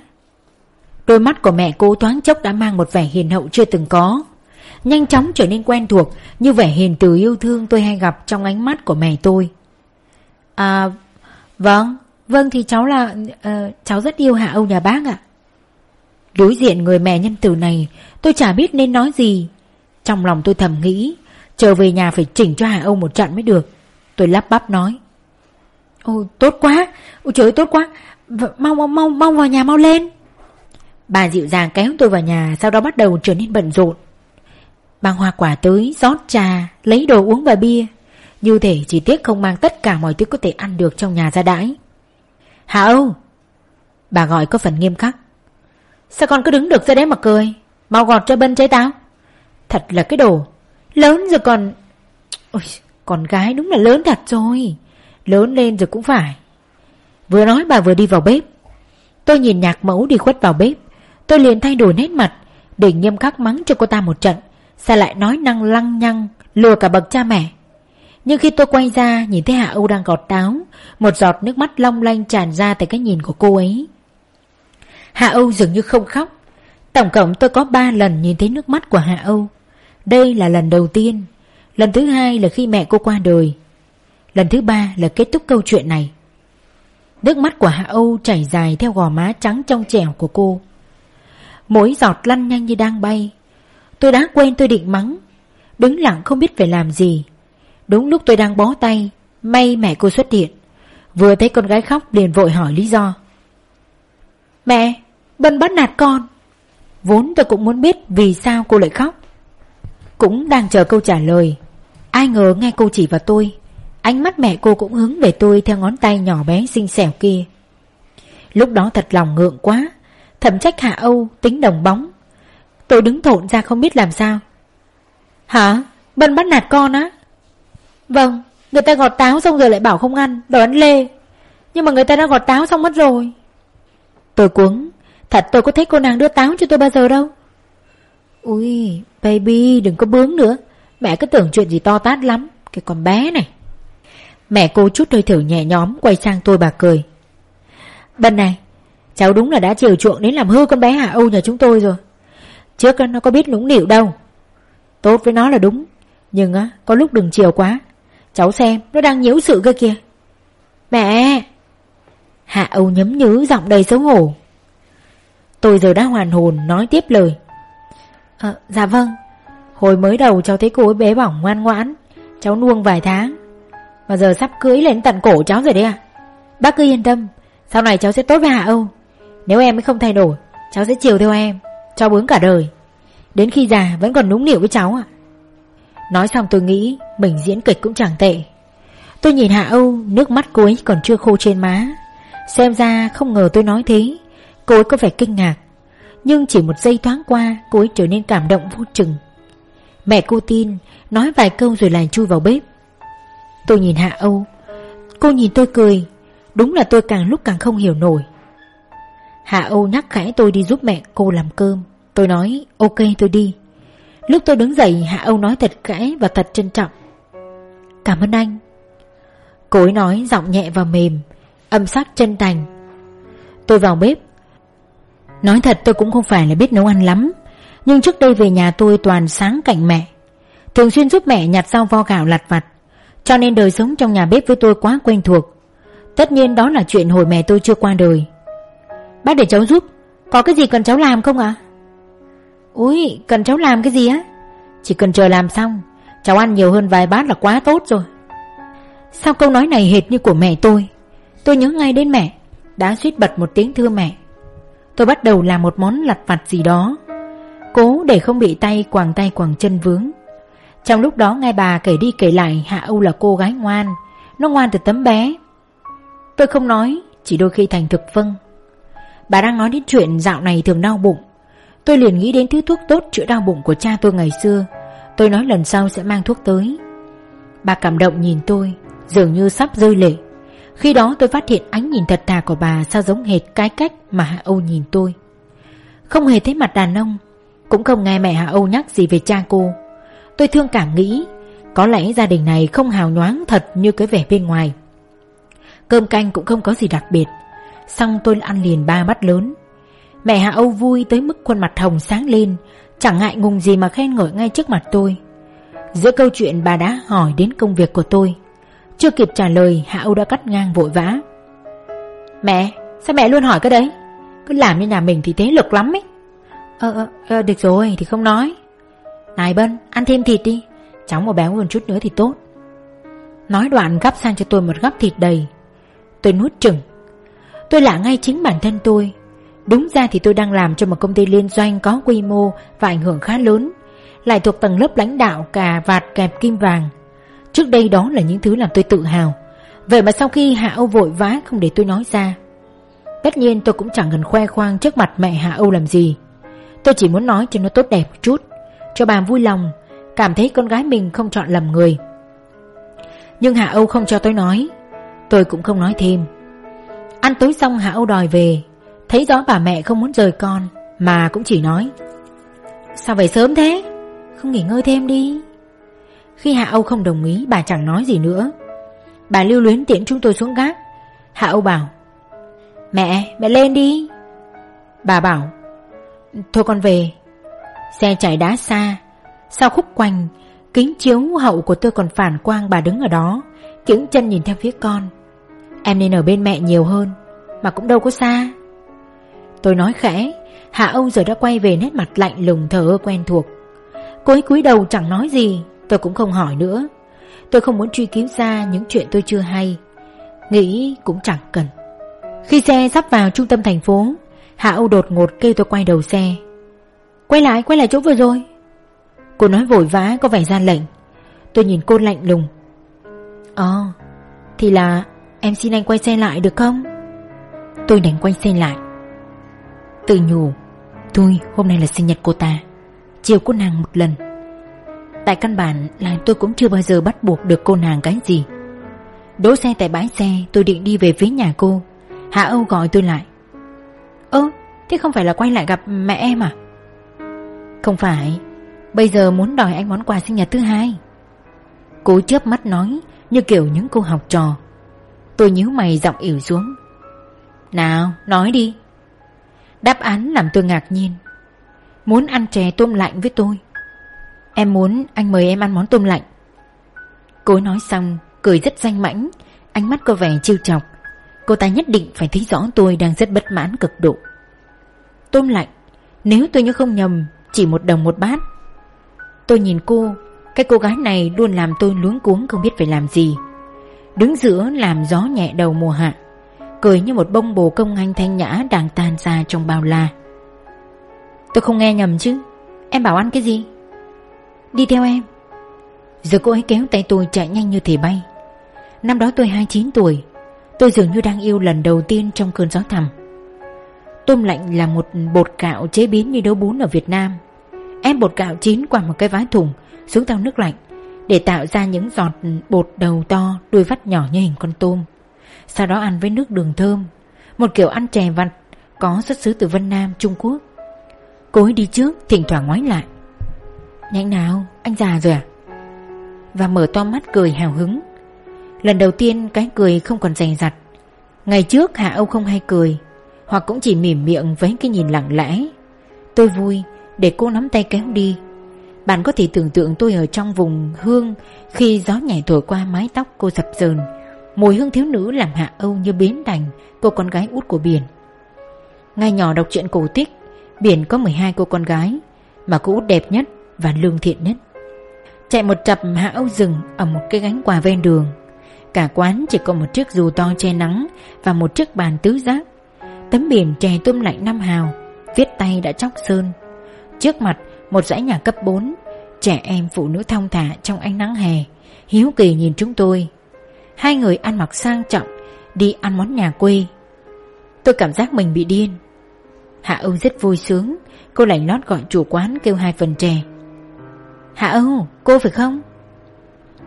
Đôi mắt của mẹ cô thoáng chốc đã mang một vẻ hiền hậu chưa từng có. Nhanh chóng trở nên quen thuộc Như vẻ hiền từ yêu thương tôi hay gặp trong ánh mắt của mẹ tôi. À vâng Vâng thì cháu là uh, Cháu rất yêu Hạ Âu nhà bác ạ. Đối diện người mẹ nhân từ này Tôi chả biết nên nói gì. Trong lòng tôi thầm nghĩ Trở về nhà phải chỉnh cho Hạ Âu một trận mới được. Tôi lắp bắp nói. Ôi tốt quá Ôi trời ơi, tốt quá. Mau mau mau mau vào nhà mau lên. Bà dịu dàng kéo tôi vào nhà Sau đó bắt đầu trở nên bận rộn. Mang hoa quả tới rót trà Lấy đồ uống và bia. Như thể chỉ tiếc không mang tất cả mọi thứ có thể ăn được trong nhà ra đãi. Hạ Âu! Bà gọi có phần nghiêm khắc. Sao con cứ đứng được ra đấy mà cười? Mau gọt cho bân trái táo Thật là cái đồ Lớn rồi còn Ôi, Con gái đúng là lớn thật rồi. Lớn lên rồi cũng phải. Vừa nói bà vừa đi vào bếp. Tôi nhìn nhạc mẫu đi khuất vào bếp. Tôi liền thay đổi nét mặt, Để nghiêm khắc mắng cho cô ta một trận, Sao lại nói năng lăng nhăng, Lừa cả bậc cha mẹ. Nhưng khi tôi quay ra, nhìn thấy Hạ Âu đang gọt táo, Một giọt nước mắt long lanh tràn ra Tại cái nhìn của cô ấy. Hạ Âu dường như không khóc. Tổng cộng tôi có 3 lần nhìn thấy nước mắt của Hạ Âu. Đây là lần đầu tiên. Lần thứ hai là khi mẹ cô qua đời. Lần thứ ba là kết thúc câu chuyện này. Nước mắt của Hạ Âu chảy dài theo gò má trắng trong trẻo của cô. Mỗi giọt lăn nhanh như đang bay. Tôi đã quên tôi định mắng. Đứng lặng không biết phải làm gì. Đúng lúc tôi đang bó tay, May mẹ cô xuất hiện. Vừa thấy con gái khóc liền vội hỏi lý do. Mẹ, Bân bắt nạt con. Vốn tôi cũng muốn biết vì sao cô lại khóc. Cũng đang chờ câu trả lời. Ai ngờ nghe cô chỉ vào tôi. Ánh mắt mẹ cô cũng hướng về tôi Theo ngón tay nhỏ bé xinh xẻo kia. Lúc đó thật lòng ngượng quá Thẩm trách Hạ Âu tính đồng bóng. Tôi đứng thộn ra không biết làm sao. Hả? Bân bắt nạt con á? Vâng Người ta gọt táo xong rồi lại bảo không ăn, Đồ ăn lê. Nhưng mà người ta đã gọt táo xong mất rồi. Tôi cuống. Thật tôi có thấy cô nàng đưa táo cho tôi bao giờ đâu. Ui, baby, đừng có bướng nữa. Mẹ cứ tưởng chuyện gì to tát lắm. Cái con bé này. Mẹ cô chút hơi thở nhẹ nhóm Quay sang tôi bà cười. Bân này Cháu đúng là đã chiều chuộng đến làm hư con bé Hạ Âu nhà chúng tôi rồi. Trước nó có biết nũng nịu đâu. Tốt với nó là đúng Nhưng á có lúc đừng chiều quá. Cháu xem nó đang nhiễu sự cơ kìa. Mẹ! Hạ Âu nhấm nhứ giọng đầy xấu hổ. Tôi giờ đã hoàn hồn nói tiếp lời. À, Dạ vâng. Hồi mới đầu cháu thấy cô ấy bé bỏng ngoan ngoãn Cháu nuông vài tháng. Mà giờ sắp cưới lên tận cổ cháu rồi đấy à? Bác cứ yên tâm, Sau này cháu sẽ tốt với Hạ Âu. Nếu em ấy không thay đổi, Cháu sẽ chiều theo em, Cho bướng cả đời. Đến khi già vẫn còn núng nịu với cháu ạ. Nói xong tôi nghĩ Mình diễn kịch cũng chẳng tệ. Tôi nhìn Hạ Âu, Nước mắt cô ấy còn chưa khô trên má. Xem ra không ngờ tôi nói thế, Cô ấy có vẻ kinh ngạc. Nhưng chỉ một giây thoáng qua, Cô ấy trở nên cảm động vô chừng. Mẹ cô tin, Nói vài câu rồi lại chui vào bếp. Tôi nhìn Hạ Âu. Cô nhìn tôi cười. Đúng là tôi càng lúc càng không hiểu nổi. Hạ Âu nhắc khẽ tôi đi giúp mẹ cô làm cơm. Tôi nói, ok, tôi đi. Lúc tôi đứng dậy, Hạ Âu nói thật khẽ và thật trân trọng. Cảm ơn anh. Cô ấy nói giọng nhẹ và mềm, Âm sắc chân thành. Tôi vào bếp. Nói thật, tôi cũng không phải là biết nấu ăn lắm, Nhưng trước đây về nhà tôi toàn sáng cạnh mẹ. Thường xuyên giúp mẹ nhặt rau vo gạo lặt vặt. Cho nên đời sống trong nhà bếp với tôi quá quen thuộc. Tất nhiên đó là chuyện hồi mẹ tôi chưa qua đời. Bác để cháu giúp, Có cái gì cần cháu làm không ạ? À? Úi, cần cháu làm cái gì á? Chỉ cần chờ làm xong, Cháu ăn nhiều hơn vài bát là quá tốt rồi. Sao câu nói này hệt như của mẹ tôi Tôi nhớ ngay đến mẹ, Đã suýt bật một tiếng thưa mẹ. Tôi bắt đầu làm một món lặt vặt gì đó, Cố để không bị tay quàng tay quàng chân vướng. Trong lúc đó nghe bà kể đi kể lại, Hạ Âu là cô gái ngoan. Nó ngoan từ tấm bé. Tôi không nói, Chỉ đôi khi thành thực vâng. Bà đang nói đến chuyện dạo này thường đau bụng. Tôi liền nghĩ đến thứ thuốc tốt chữa đau bụng của cha tôi ngày xưa. Tôi nói lần sau sẽ mang thuốc tới. Bà cảm động nhìn tôi, Dường như sắp rơi lệ. Khi đó tôi phát hiện ánh nhìn thật thà của bà Sao giống hệt cái cách mà Hạ Âu nhìn tôi. Không hề thấy mặt đàn ông, Cũng không nghe mẹ Hạ Âu nhắc gì về cha cô. Tôi thương cảm nghĩ. Có lẽ gia đình này không hào nhoáng thật như cái vẻ bên ngoài. Cơm canh cũng không có gì đặc biệt. Xong tôi ăn liền ba bát lớn. Mẹ Hạ Âu vui tới mức khuôn mặt hồng sáng lên Chẳng ngại ngùng gì mà khen ngợi ngay trước mặt tôi. Giữa câu chuyện bà đã hỏi đến công việc của tôi Chưa kịp trả lời Hạ Âu đã cắt ngang vội vã. Mẹ Sao mẹ luôn hỏi cái đấy? Cứ làm như nhà mình thì thế lực lắm ấy. Ờ, ờ, ờ được rồi thì không nói. Này Bân, ăn thêm thịt đi. Cháu mà béo hơn chút nữa thì tốt. Nói đoạn gắp sang cho tôi một gắp thịt đầy. Tôi nuốt chừng Tôi lạ ngay chính bản thân tôi. Đúng ra thì tôi đang làm cho một công ty liên doanh có quy mô và ảnh hưởng khá lớn. Lại thuộc tầng lớp lãnh đạo cà vạt kẹp kim vàng. Trước đây đó là những thứ làm tôi tự hào. Vậy mà sau khi Hạ Âu vội vã không để tôi nói ra. Tất nhiên tôi cũng chẳng cần khoe khoang trước mặt mẹ Hạ Âu làm gì. Tôi chỉ muốn nói cho nó tốt đẹp một chút. Cho bà vui lòng Cảm thấy con gái mình không chọn lầm người. Nhưng Hạ Âu không cho tôi nói Tôi cũng không nói thêm. Ăn tối xong Hạ Âu đòi về Thấy rõ bà mẹ không muốn rời con Mà cũng chỉ nói Sao về sớm thế? Không nghỉ ngơi thêm đi. Khi Hạ Âu không đồng ý bà chẳng nói gì nữa. Bà lưu luyến tiễn chúng tôi xuống gác. Hạ Âu bảo Mẹ, mẹ lên đi. Bà bảo Thôi con về Xe chạy đá xa. Sau khúc quanh, Kính chiếu hậu của tôi còn phản quang bà đứng ở đó, Kiễng chân nhìn theo phía con. Em nên ở bên mẹ nhiều hơn, Mà cũng đâu có xa. Tôi nói khẽ, Hạ Âu giờ đã quay về nét mặt lạnh lùng thở ơ quen thuộc. Cô ấy cúi đầu chẳng nói gì, Tôi cũng không hỏi nữa. Tôi không muốn truy cứu ra những chuyện tôi chưa hay, Nghĩ cũng chẳng cần. Khi xe sắp vào trung tâm thành phố, Hạ Âu đột ngột kêu tôi quay đầu xe. Quay lại, quay lại chỗ vừa rồi. Cô nói vội vã có vẻ ra lệnh. Tôi nhìn cô lạnh lùng. Ờ Thì là em xin anh quay xe lại được không? Tôi đánh quay xe lại. Tự nhủ Tôi hôm nay là sinh nhật cô ta Chiều cô nàng một lần. Tại căn bản là tôi cũng chưa bao giờ bắt buộc được cô nàng cái gì. Đỗ xe tại bãi xe tôi định đi về phía nhà cô. Hạ Âu gọi tôi lại. Ơ thế không phải là quay lại gặp mẹ em à? Không phải. Bây giờ muốn đòi anh món quà sinh nhật thứ hai. Cô chớp mắt nói Như kiểu những cô học trò. Tôi nhíu mày giọng ỉu xuống. Nào, nói đi. Đáp án làm tôi ngạc nhiên. Muốn ăn chè tôm lạnh với tôi. Em muốn anh mời em ăn món tôm lạnh. Cô nói xong, Cười rất danh mãnh. Ánh mắt có vẻ chiêu chọc. Cô ta nhất định phải thấy rõ tôi đang rất bất mãn cực độ. Tôm lạnh, Nếu tôi nhớ không nhầm chỉ một đồng một bát. Tôi nhìn cô, Cái cô gái này luôn làm tôi luống cuống không biết phải làm gì. Đứng giữa làm gió nhẹ đầu mùa hạ, Cười như một bông bồ công anh thanh nhã Đang tan ra trong bao la. Tôi không nghe nhầm chứ, Em bảo ăn cái gì? Đi theo em. Giờ cô ấy kéo tay tôi chạy nhanh như thể bay. Năm đó tôi 29 tuổi, Tôi dường như đang yêu lần đầu tiên trong cơn gió thầm Tôm lạnh là một bột gạo chế biến như nấu bún ở Việt Nam. Em bột gạo chín qua một cái vái thùng xuống thau nước lạnh Để tạo ra những giọt bột đầu to đuôi vắt nhỏ như hình con tôm. Sau đó ăn với nước đường thơm Một kiểu ăn chè vặt có xuất xứ từ Vân Nam, Trung Quốc. Cô ấy đi trước thỉnh thoảng ngoái lại. Nhanh nào anh già rồi à? Và mở to mắt cười hào hứng. Lần đầu tiên cái cười không còn dày dặt. Ngày trước Hạ Âu không hay cười hoặc cũng chỉ mỉm miệng với cái nhìn lặng lẽ. Tôi vui, để cô nắm tay kéo đi. Bạn có thể tưởng tượng tôi ở trong vùng hương Khi gió nhảy thổi qua mái tóc cô dập dờn. Mùi hương thiếu nữ làm Hạ Âu như bến đành Cô con gái út của biển. Ngay nhỏ đọc truyện cổ tích, Biển có 12 cô con gái, Mà cô út đẹp nhất và lương thiện nhất. Chạy một chập Hạ Âu rừng Ở một cái gánh quà ven đường. Cả quán chỉ có một chiếc dù to che nắng Và một chiếc bàn tứ giác. Tấm biển chè tôm lạnh năm hào, Viết tay đã chóc sơn. Trước mặt, một dãy nhà cấp 4 Trẻ em phụ nữ thong thả trong ánh nắng hè, Hiếu kỳ nhìn chúng tôi. Hai người ăn mặc sang trọng, Đi ăn món nhà quê. Tôi cảm giác mình bị điên. Hạ Âu rất vui sướng, Cô lạnh lót gọi chủ quán kêu hai phần chè. Hạ Âu, cô phải không?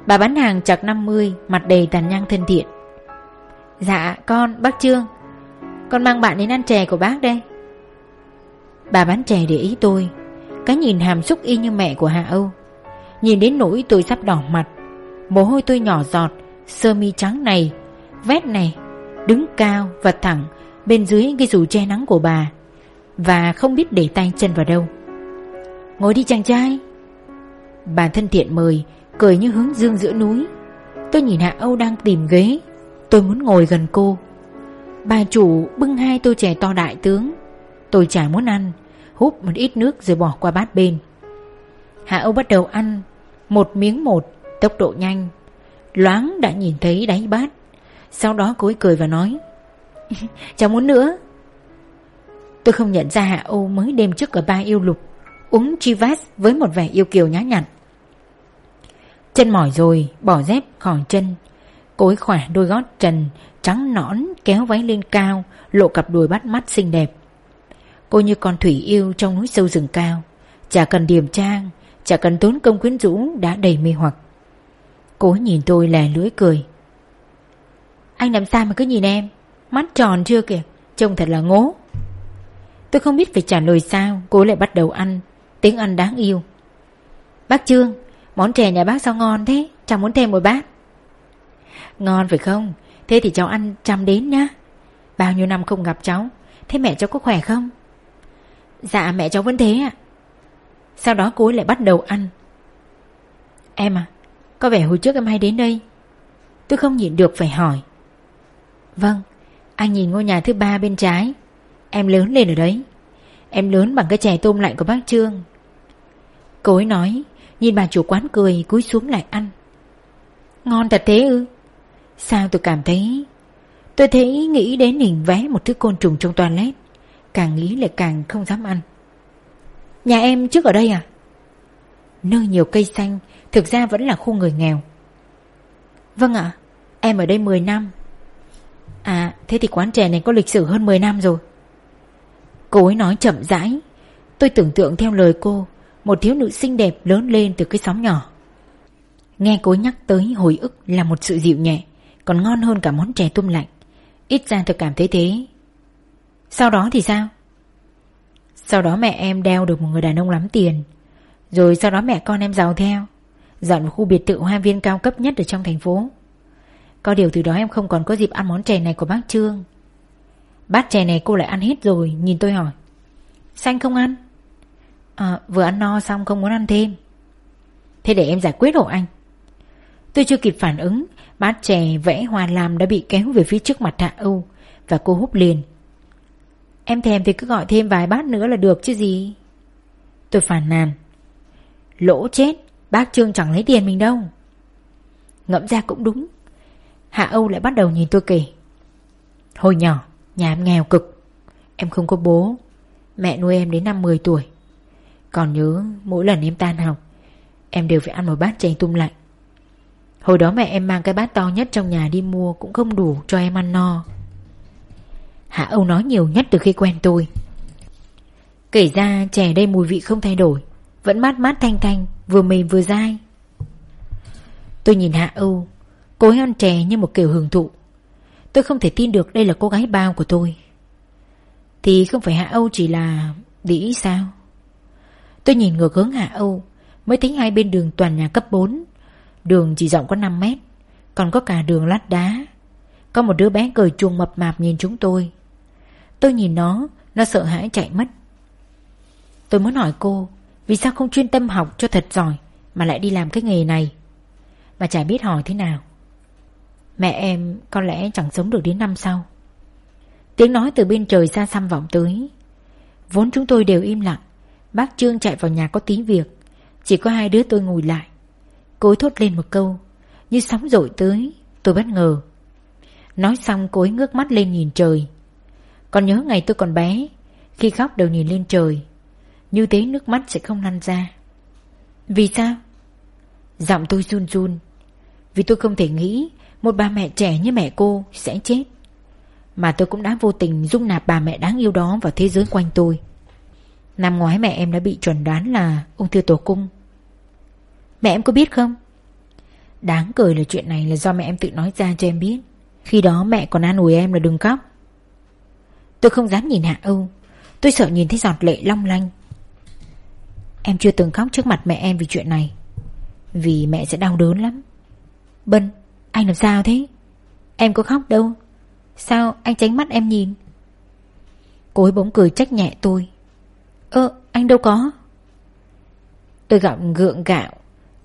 Bà bán hàng chặt 50 Mặt đầy tàn nhang thân thiện. Dạ con, bác Trương. Con mang bạn đến ăn chè của bác đây. Bà bán chè để ý tôi. Cái nhìn hàm xúc y như mẹ của Hạ Âu. Nhìn đến nỗi tôi sắp đỏ mặt. Mồ hôi tôi nhỏ giọt, Sơ mi trắng này, Vét này, Đứng cao và thẳng Bên dưới cái dù che nắng của bà Và không biết để tay chân vào đâu. Ngồi đi chàng trai. Bà thân thiện mời, Cười như hướng dương giữa núi. Tôi nhìn Hạ Âu đang tìm ghế. Tôi muốn ngồi gần cô. Bà chủ bưng hai tô chè to đại tướng. Tôi chả muốn ăn, Húp một ít nước rồi bỏ qua bát bên. Hạ Âu bắt đầu ăn, Một miếng một, Tốc độ nhanh. Loáng đã nhìn thấy đáy bát, Sau đó cô ấy cười và nói Cháu muốn nữa. Tôi không nhận ra Hạ Âu mới đêm trước ở ba yêu lục, Uống Chivas với một vẻ yêu kiều nhã nhặn. Chân mỏi rồi, Bỏ dép khỏi chân Cô ấy đôi gót trần Trắng nõn kéo váy lên cao, Lộ cặp đùi bắt mắt xinh đẹp. Cô như con thủy yêu trong núi sâu rừng cao, Chả cần điềm trang, Chả cần tốn công quyến rũ Đã đầy mê hoặc. Cô nhìn tôi lè lưỡi cười. Anh làm sao mà cứ nhìn em? Mắt tròn chưa kìa, Trông thật là ngố. Tôi không biết phải trả lời sao, Cô lại bắt đầu ăn, Tiếng ăn đáng yêu. Bác Trương, Món chè nhà bác sao ngon thế? Cháu muốn thêm một bát. Ngon phải không? Thế thì cháu ăn chăm đến nhá. Bao nhiêu năm không gặp cháu, Thế mẹ cháu có khỏe không? Dạ mẹ cháu vẫn thế ạ. Sau đó cô ấy lại bắt đầu ăn. Em à Có vẻ hồi trước em hay đến đây. Tôi không nhịn được phải hỏi. Vâng Anh nhìn ngôi nhà thứ ba bên trái. Em lớn lên ở đấy. Em lớn bằng cái chè tôm lạnh của bác Trương. Cô ấy nói, Nhìn bà chủ quán cười, cúi xuống lại ăn. Ngon thật thế ư? Sao tôi cảm thấy? Tôi thấy nghĩ đến hình vẽ một thứ côn trùng trong toilet. Càng nghĩ lại càng không dám ăn. Nhà em trước ở đây à? Nơi nhiều cây xanh, Thực ra vẫn là khu người nghèo. Vâng ạ, Em ở đây 10 năm. À thế thì quán chè này có lịch sử hơn 10 năm rồi. Cô ấy nói chậm rãi. Tôi tưởng tượng theo lời cô, Một thiếu nữ xinh đẹp lớn lên từ cái xóm nhỏ. Nghe cô nhắc tới hồi ức là một sự dịu nhẹ. Còn ngon hơn cả món chè tôm lạnh. Ít ra tôi cảm thấy thế. Sau đó thì sao? Sau đó mẹ em đeo được một người đàn ông lắm tiền. Rồi sau đó mẹ con em giàu theo. Dọn một khu biệt thự hoa viên cao cấp nhất ở trong thành phố. Có điều từ đó em không còn có dịp ăn món chè này của bác Trương. Bát chè này cô lại ăn hết rồi, Nhìn tôi hỏi. Xanh không ăn? À vừa ăn no xong không muốn ăn thêm. Thế để em giải quyết hộ anh. Tôi chưa kịp phản ứng, Bát chè vẽ hoa lam đã bị kéo về phía trước mặt Hạ Âu, Và cô hút liền. Em thèm thì cứ gọi thêm vài bát nữa là được chứ gì? Tôi phản nàn. Lỗ chết, Bác Trương chẳng lấy tiền mình đâu. Ngẫm ra cũng đúng. Hạ Âu lại bắt đầu nhìn tôi kể. Hồi nhỏ, Nhà em nghèo cực. Em không có bố. Mẹ nuôi em đến năm 10 tuổi. Còn nhớ, mỗi lần em tan học, Em đều phải ăn một bát chè tung lạnh. Hồi đó mẹ em mang cái bát to nhất trong nhà đi mua Cũng không đủ cho em ăn no. Hạ Âu nói nhiều nhất từ khi quen tôi. Kể ra chè đây mùi vị không thay đổi, Vẫn mát mát thanh thanh, Vừa mềm vừa dai. Tôi nhìn Hạ Âu, Cô ấy ăn chè như một kiểu hưởng thụ. Tôi không thể tin được đây là cô gái bao của tôi. Thì không phải Hạ Âu chỉ là Đĩ sao? Tôi nhìn ngược hướng Hạ Âu, Mới thấy hai bên đường toàn nhà cấp 4 Đường chỉ rộng có 5 mét, Còn có cả đường lát đá. Có một đứa bé cười chuông mập mạp nhìn chúng tôi. Tôi nhìn nó Nó sợ hãi chạy mất. Tôi muốn hỏi cô, Vì sao không chuyên tâm học cho thật giỏi Mà lại đi làm cái nghề này? Mà chả biết hỏi thế nào. Mẹ em có lẽ chẳng sống được đến năm sau. Tiếng nói từ bên trời xa xăm vọng tới. Vốn chúng tôi đều im lặng, Bác Trương chạy vào nhà có tí việc. Chỉ có hai đứa tôi ngồi lại. Cô ấy thốt lên một câu, Như sóng dội tới, Tôi bất ngờ. Nói xong, cô ấy ngước mắt lên nhìn trời. Còn nhớ ngày tôi còn bé, Khi khóc đều nhìn lên trời, Như thế nước mắt sẽ không lăn ra. Vì sao? Giọng tôi run run, Vì tôi không thể nghĩ một bà mẹ trẻ như mẹ cô sẽ chết, Mà tôi cũng đã vô tình dung nạp bà mẹ đáng yêu đó vào thế giới quanh tôi. Năm ngoái mẹ em đã bị chuẩn đoán là ung thư tổ cung Mẹ em có biết không? Đáng cười là chuyện này là do mẹ em tự nói ra cho em biết. Khi đó mẹ còn an ủi em là đừng khóc. Tôi không dám nhìn Hạ Âu. Tôi sợ nhìn thấy giọt lệ long lanh. Em chưa từng khóc trước mặt mẹ em vì chuyện này. Vì mẹ sẽ đau đớn lắm. Bân, anh làm sao thế? Em có khóc đâu. Sao anh tránh mắt em nhìn? Cô ấy bỗng cười trách nhẹ tôi. Ơ, anh đâu có. Tôi gặm gượng gạo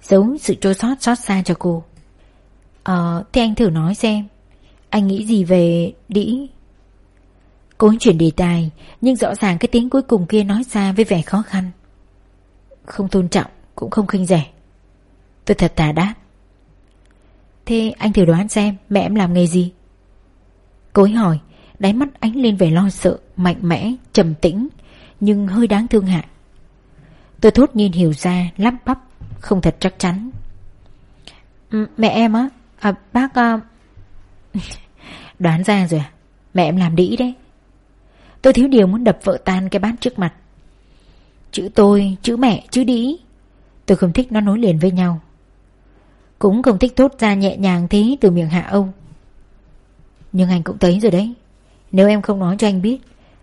Giấu sự trôi sót xót xa cho cô. Ờ Thế anh thử nói xem. Anh nghĩ gì về đĩ? Cô chuyển đề tài Nhưng rõ ràng cái tiếng cuối cùng kia nói ra với vẻ khó khăn. Không tôn trọng Cũng không khinh rẻ. Tôi thật tà đáp Thế anh thử đoán xem mẹ em làm nghề gì? Cô ấy hỏi Đáy mắt ánh lên vẻ lo sợ Mạnh mẽ, trầm tĩnh Nhưng hơi đáng thương hại Tôi thốt nhiên hiểu ra lắp bắp không thật chắc chắn. Ừ, mẹ em á. À, Bác à... Đoán ra rồi à? Mẹ em làm đĩ đấy. Tôi thiếu điều muốn đập vợ tan cái bát trước mặt. Chữ tôi, chữ mẹ, chữ đĩ. Tôi không thích nó nối liền với nhau. Cũng không thích thốt ra nhẹ nhàng thế từ miệng Hạ Âu. Nhưng anh cũng thấy rồi đấy. Nếu em không nói cho anh biết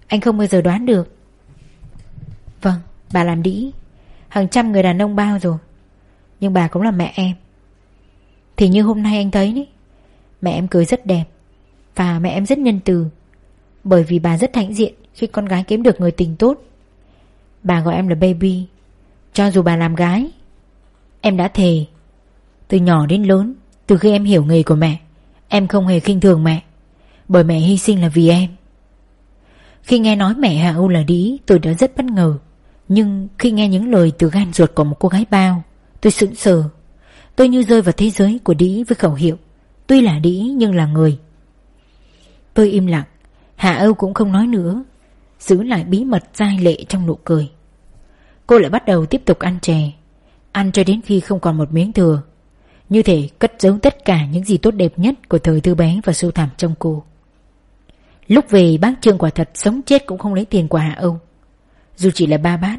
Anh không bao giờ đoán được. Vâng, bà làm đĩ. Hàng trăm người đàn ông bao rồi. Nhưng bà cũng là mẹ em. Thì như hôm nay anh thấy đấy, Mẹ em cười rất đẹp Và mẹ em rất nhân từ. Bởi vì bà rất hãnh diện Khi con gái kiếm được người tình tốt. Bà gọi em là baby. Cho dù bà làm gái, Em đã thề Từ nhỏ đến lớn, Từ khi em hiểu nghề của mẹ, Em không hề khinh thường mẹ. Bởi mẹ hy sinh là vì em. Khi nghe nói mẹ Hạ Âu là đĩ, Tôi đã rất bất ngờ. Nhưng khi nghe những lời từ gan ruột của một cô gái bao Tôi sững sờ. Tôi như rơi vào thế giới của đĩ với khẩu hiệu. Tuy là đĩ nhưng là người. Tôi im lặng. Hạ Âu cũng không nói nữa. Giữ lại bí mật dai lệ trong nụ cười. Cô lại bắt đầu tiếp tục ăn chè. Ăn cho đến khi không còn một miếng thừa. Như thể cất giấu tất cả những gì tốt đẹp nhất Của thời thư bé và sâu thẳm trong cô. Lúc về, bác Trương quả thật Sống chết cũng không lấy tiền của Hạ Âu. Dù chỉ là ba bát,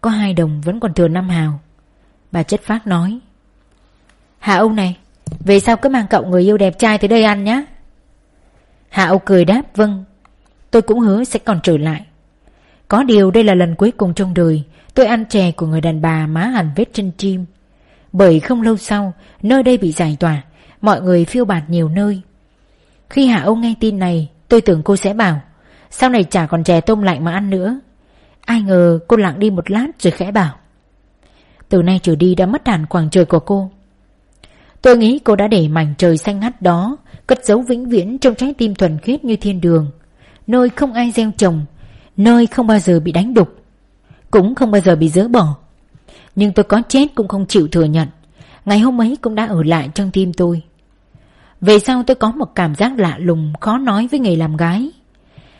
Có hai đồng vẫn còn thừa năm hào. Bà chất phác nói. Hạ Âu này, Về sau cứ mang cậu người yêu đẹp trai tới đây ăn nhé Hạ Âu cười đáp vâng Tôi cũng hứa sẽ còn trở lại. Có điều đây là lần cuối cùng trong đời Tôi ăn chè của người đàn bà má hẳn vết chân chim. Bởi không lâu sau, Nơi đây bị giải tỏa, Mọi người phiêu bạt nhiều nơi. Khi Hạ Âu nghe tin này, Tôi tưởng cô sẽ bảo, Sau này chả còn chè tôm lạnh mà ăn nữa. Ai ngờ cô lặng đi một lát rồi khẽ bảo từ nay trở đi đã mất hẳn khoảng trời của cô. Tôi nghĩ cô đã để mảnh trời xanh ngắt đó, Cất giấu vĩnh viễn trong trái tim thuần khiết như thiên đường, Nơi không ai gieo trồng, Nơi không bao giờ bị đánh đục, Cũng không bao giờ bị dỡ bỏ. Nhưng tôi có chết cũng không chịu thừa nhận, Ngày hôm ấy cũng đã ở lại trong tim tôi. Về sau tôi có một cảm giác lạ lùng, Khó nói với người làm gái.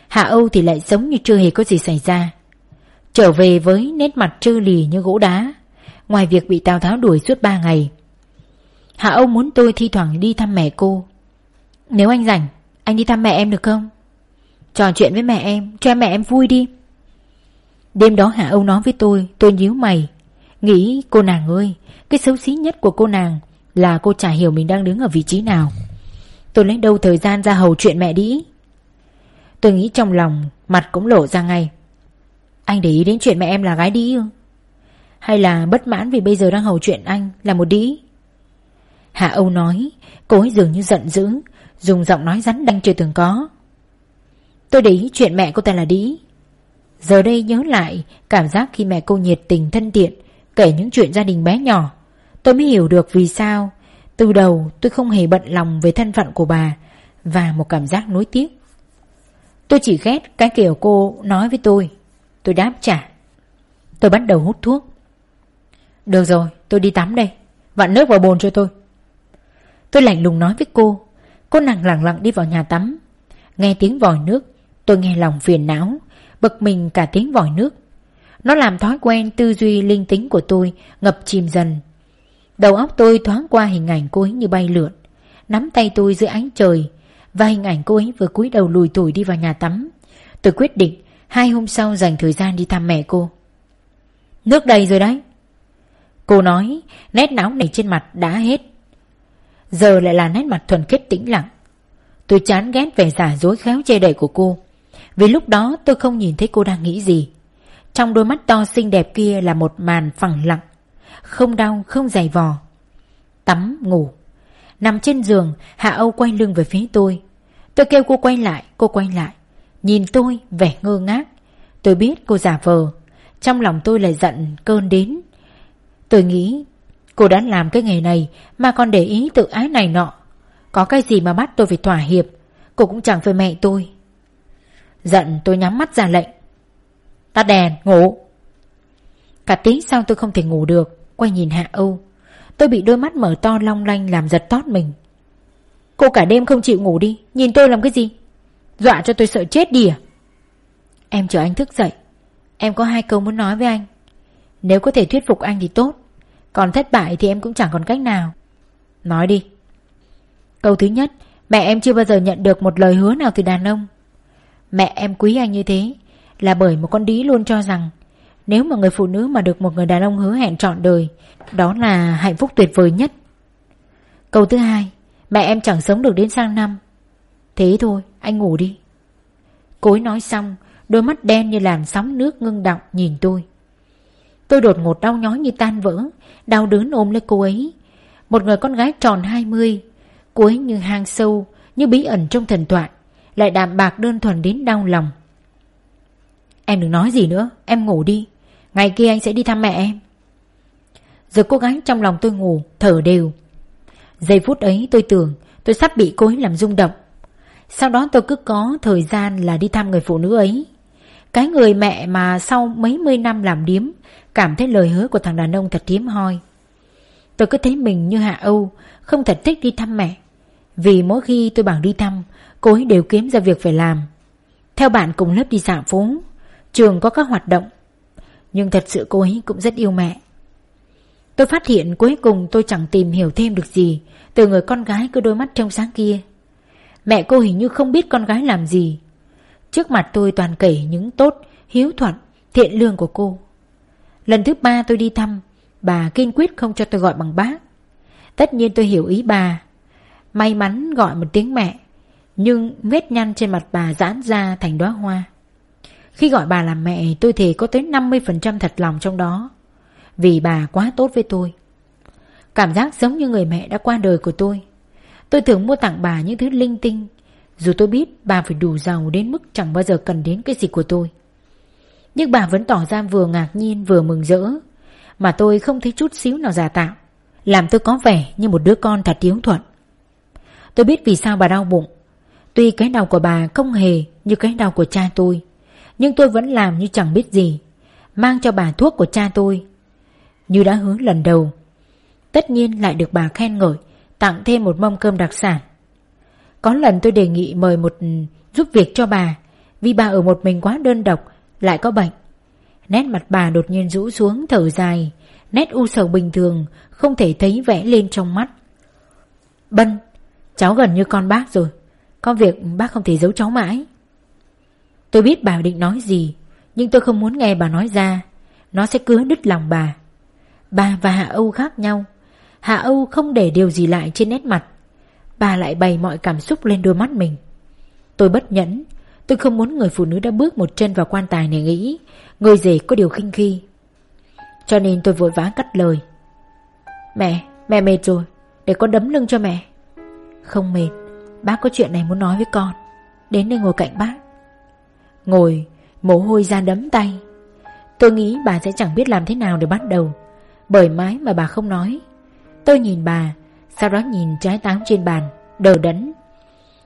Hạ Âu thì lại giống như chưa hề có gì xảy ra. Trở về với nét mặt trơ lì như gỗ đá. Ngoài việc bị Tào Tháo đuổi suốt ba ngày. Hạ Âu muốn tôi thi thoảng đi thăm mẹ cô. Nếu anh rảnh, Anh đi thăm mẹ em được không? Trò chuyện với mẹ em, Cho mẹ em vui đi. Đêm đó Hạ Âu nói với tôi Tôi nhíu mày. Nghĩ, cô nàng ơi, Cái xấu xí nhất của cô nàng Là cô chả hiểu mình đang đứng ở vị trí nào. Tôi lấy đâu thời gian ra hầu chuyện mẹ đĩ Tôi nghĩ trong lòng, Mặt cũng lộ ra ngay. Anh để ý đến chuyện mẹ em là gái đĩ ư? Hay là bất mãn vì bây giờ đang hầu chuyện anh Là một đĩ? Hạ Âu nói, Cô ấy dường như giận dữ, Dùng giọng nói rắn đanh chưa từng có. Tôi để ý chuyện mẹ cô ta là Đĩ. Giờ đây nhớ lại, Cảm giác khi mẹ cô nhiệt tình thân thiện, Kể những chuyện gia đình bé nhỏ, Tôi mới hiểu được vì sao. Từ đầu tôi không hề bận lòng về thân phận của bà Và một cảm giác nối tiếc. Tôi chỉ ghét cái kiểu cô nói với tôi. Tôi đáp trả. Tôi bắt đầu hút thuốc. Được rồi, tôi đi tắm đây. Vặn nước vào bồn cho tôi. Tôi lạnh lùng nói với cô. Cô nàng lặng lặng đi vào nhà tắm. Nghe tiếng vòi nước, Tôi nghe lòng phiền não, Bực mình cả tiếng vòi nước. Nó làm thói quen tư duy linh tính của tôi Ngập chìm dần. Đầu óc tôi thoáng qua hình ảnh cô ấy như bay lượn. Nắm tay tôi dưới ánh trời, Và hình ảnh cô ấy vừa cúi đầu lùi tủi đi vào nhà tắm. Tôi quyết định Hai hôm sau dành thời gian đi thăm mẹ cô. Nước đầy rồi đấy. Cô nói, Nét nóng này trên mặt đã hết. Giờ lại là nét mặt thuần khiết tĩnh lặng. Tôi chán ghét vẻ giả dối khéo che đậy của cô, Vì lúc đó tôi không nhìn thấy cô đang nghĩ gì. Trong đôi mắt to xinh đẹp kia là một màn phẳng lặng, Không đau, không dày vò. Tắm, ngủ. Nằm trên giường, Hạ Âu quay lưng về phía tôi. Tôi kêu cô quay lại, Cô quay lại. Nhìn tôi, vẻ ngơ ngác. Tôi biết cô giả vờ. Trong lòng tôi lại giận cơn đến. Tôi nghĩ Cô đã làm cái nghề này Mà còn để ý tự ái này nọ. Có cái gì mà bắt tôi phải thỏa hiệp, Cô cũng chẳng phải mẹ tôi. Giận tôi nhắm mắt ra lệnh. Tắt đèn, ngủ. Cả tiếng sau tôi không thể ngủ được, Quay nhìn Hạ Âu. Tôi bị đôi mắt mở to long lanh làm giật tót mình. Cô cả đêm không chịu ngủ đi, Nhìn tôi làm cái gì? Dọa cho tôi sợ chết đi à? Em chờ anh thức dậy. Em có hai câu muốn nói với anh. Nếu có thể thuyết phục anh thì tốt. Còn thất bại thì em cũng chẳng còn cách nào. Nói đi. Câu thứ nhất, Mẹ em chưa bao giờ nhận được một lời hứa nào từ đàn ông. Mẹ em quý anh như thế Là bởi một con đĩ luôn cho rằng Nếu mà người phụ nữ mà được một người đàn ông hứa hẹn trọn đời, Đó là hạnh phúc tuyệt vời nhất. Câu thứ hai, Mẹ em chẳng sống được đến sang năm. Thế thôi, anh ngủ đi. Cối nói xong, Đôi mắt đen như làn sóng nước ngưng đọng nhìn tôi. Tôi đột ngột đau nhói như tan vỡ, Đau đớn ôm lấy cô ấy. Một người con gái tròn 20 Cô ấy như hang sâu, Như bí ẩn trong thần thoại, Lại đạm bạc đơn thuần đến đau lòng. Em đừng nói gì nữa, Em ngủ đi. Ngày kia anh sẽ đi thăm mẹ em. Giờ cô gái trong lòng tôi ngủ, Thở đều. Giây phút ấy tôi tưởng tôi sắp bị cô ấy làm rung động. Sau đó tôi cứ có thời gian là đi thăm người phụ nữ ấy. Cái người mẹ mà sau mấy mươi năm làm điếm, Cảm thấy lời hứa của thằng đàn ông thật hiếm hoi. Tôi cứ thấy mình như Hạ Âu, Không thật thích đi thăm mẹ. Vì mỗi khi tôi bảo đi thăm, Cô ấy đều kiếm ra việc phải làm. Theo bạn cùng lớp đi dạo phố, Trường có các hoạt động. Nhưng thật sự cô ấy cũng rất yêu mẹ. Tôi phát hiện cuối cùng tôi chẳng tìm hiểu thêm được gì Từ người con gái có đôi mắt trong sáng kia. Mẹ cô hình như không biết con gái làm gì Trước mặt tôi toàn kể những tốt, hiếu thuận, thiện lương của cô. Lần thứ ba tôi đi thăm Bà kiên quyết không cho tôi gọi bằng bác. Tất nhiên tôi hiểu ý bà. May mắn gọi một tiếng mẹ Nhưng vết nhăn trên mặt bà giãn ra thành đóa hoa. Khi gọi bà là mẹ tôi thề có tới 50% thật lòng trong đó vì bà quá tốt với tôi. Cảm giác giống như người mẹ đã qua đời của tôi. Tôi thường mua tặng bà những thứ linh tinh dù tôi biết bà phải đủ giàu đến mức chẳng bao giờ cần đến cái gì của tôi. Nhưng bà vẫn tỏ ra vừa ngạc nhiên vừa mừng rỡ. Mà tôi không thấy chút xíu nào giả tạo. Làm tôi có vẻ như một đứa con thật hiếu thuận. Tôi biết vì sao bà đau bụng. Tuy cái đau của bà không hề như cái đau của cha tôi Nhưng tôi vẫn làm như chẳng biết gì Mang cho bà thuốc của cha tôi. Như đã hứa lần đầu. Tất nhiên lại được bà khen ngợi, tặng thêm một mâm cơm đặc sản. Có lần tôi đề nghị mời một ừ, giúp việc cho bà, vì bà ở một mình quá đơn độc, lại có bệnh. Nét mặt bà đột nhiên rũ xuống thở dài, nét u sầu bình thường, không thể thấy vẽ lên trong mắt. Bân, cháu gần như con bác rồi, có việc bác không thể giấu cháu mãi. Tôi biết bà định nói gì, nhưng tôi không muốn nghe bà nói ra, nó sẽ cứa đứt lòng bà. Bà và Hạ Âu khác nhau Hạ Âu không để điều gì lại trên nét mặt Bà lại bày mọi cảm xúc lên đôi mắt mình. Tôi bất nhẫn. Tôi không muốn người phụ nữ đã bước một chân vào quan tài này nghĩ. Người rể có điều khinh khi. Cho nên tôi vội vã cắt lời. Mẹ, mẹ mệt rồi. Để con đấm lưng cho mẹ. Không mệt. Bác có chuyện này muốn nói với con. Đến đây ngồi cạnh bác. Ngồi, mồ hôi ra đấm tay. Tôi nghĩ bà sẽ chẳng biết làm thế nào để bắt đầu. Bởi mái mà bà không nói. Tôi nhìn bà sau đó nhìn trái táo trên bàn, Đờ đẫn.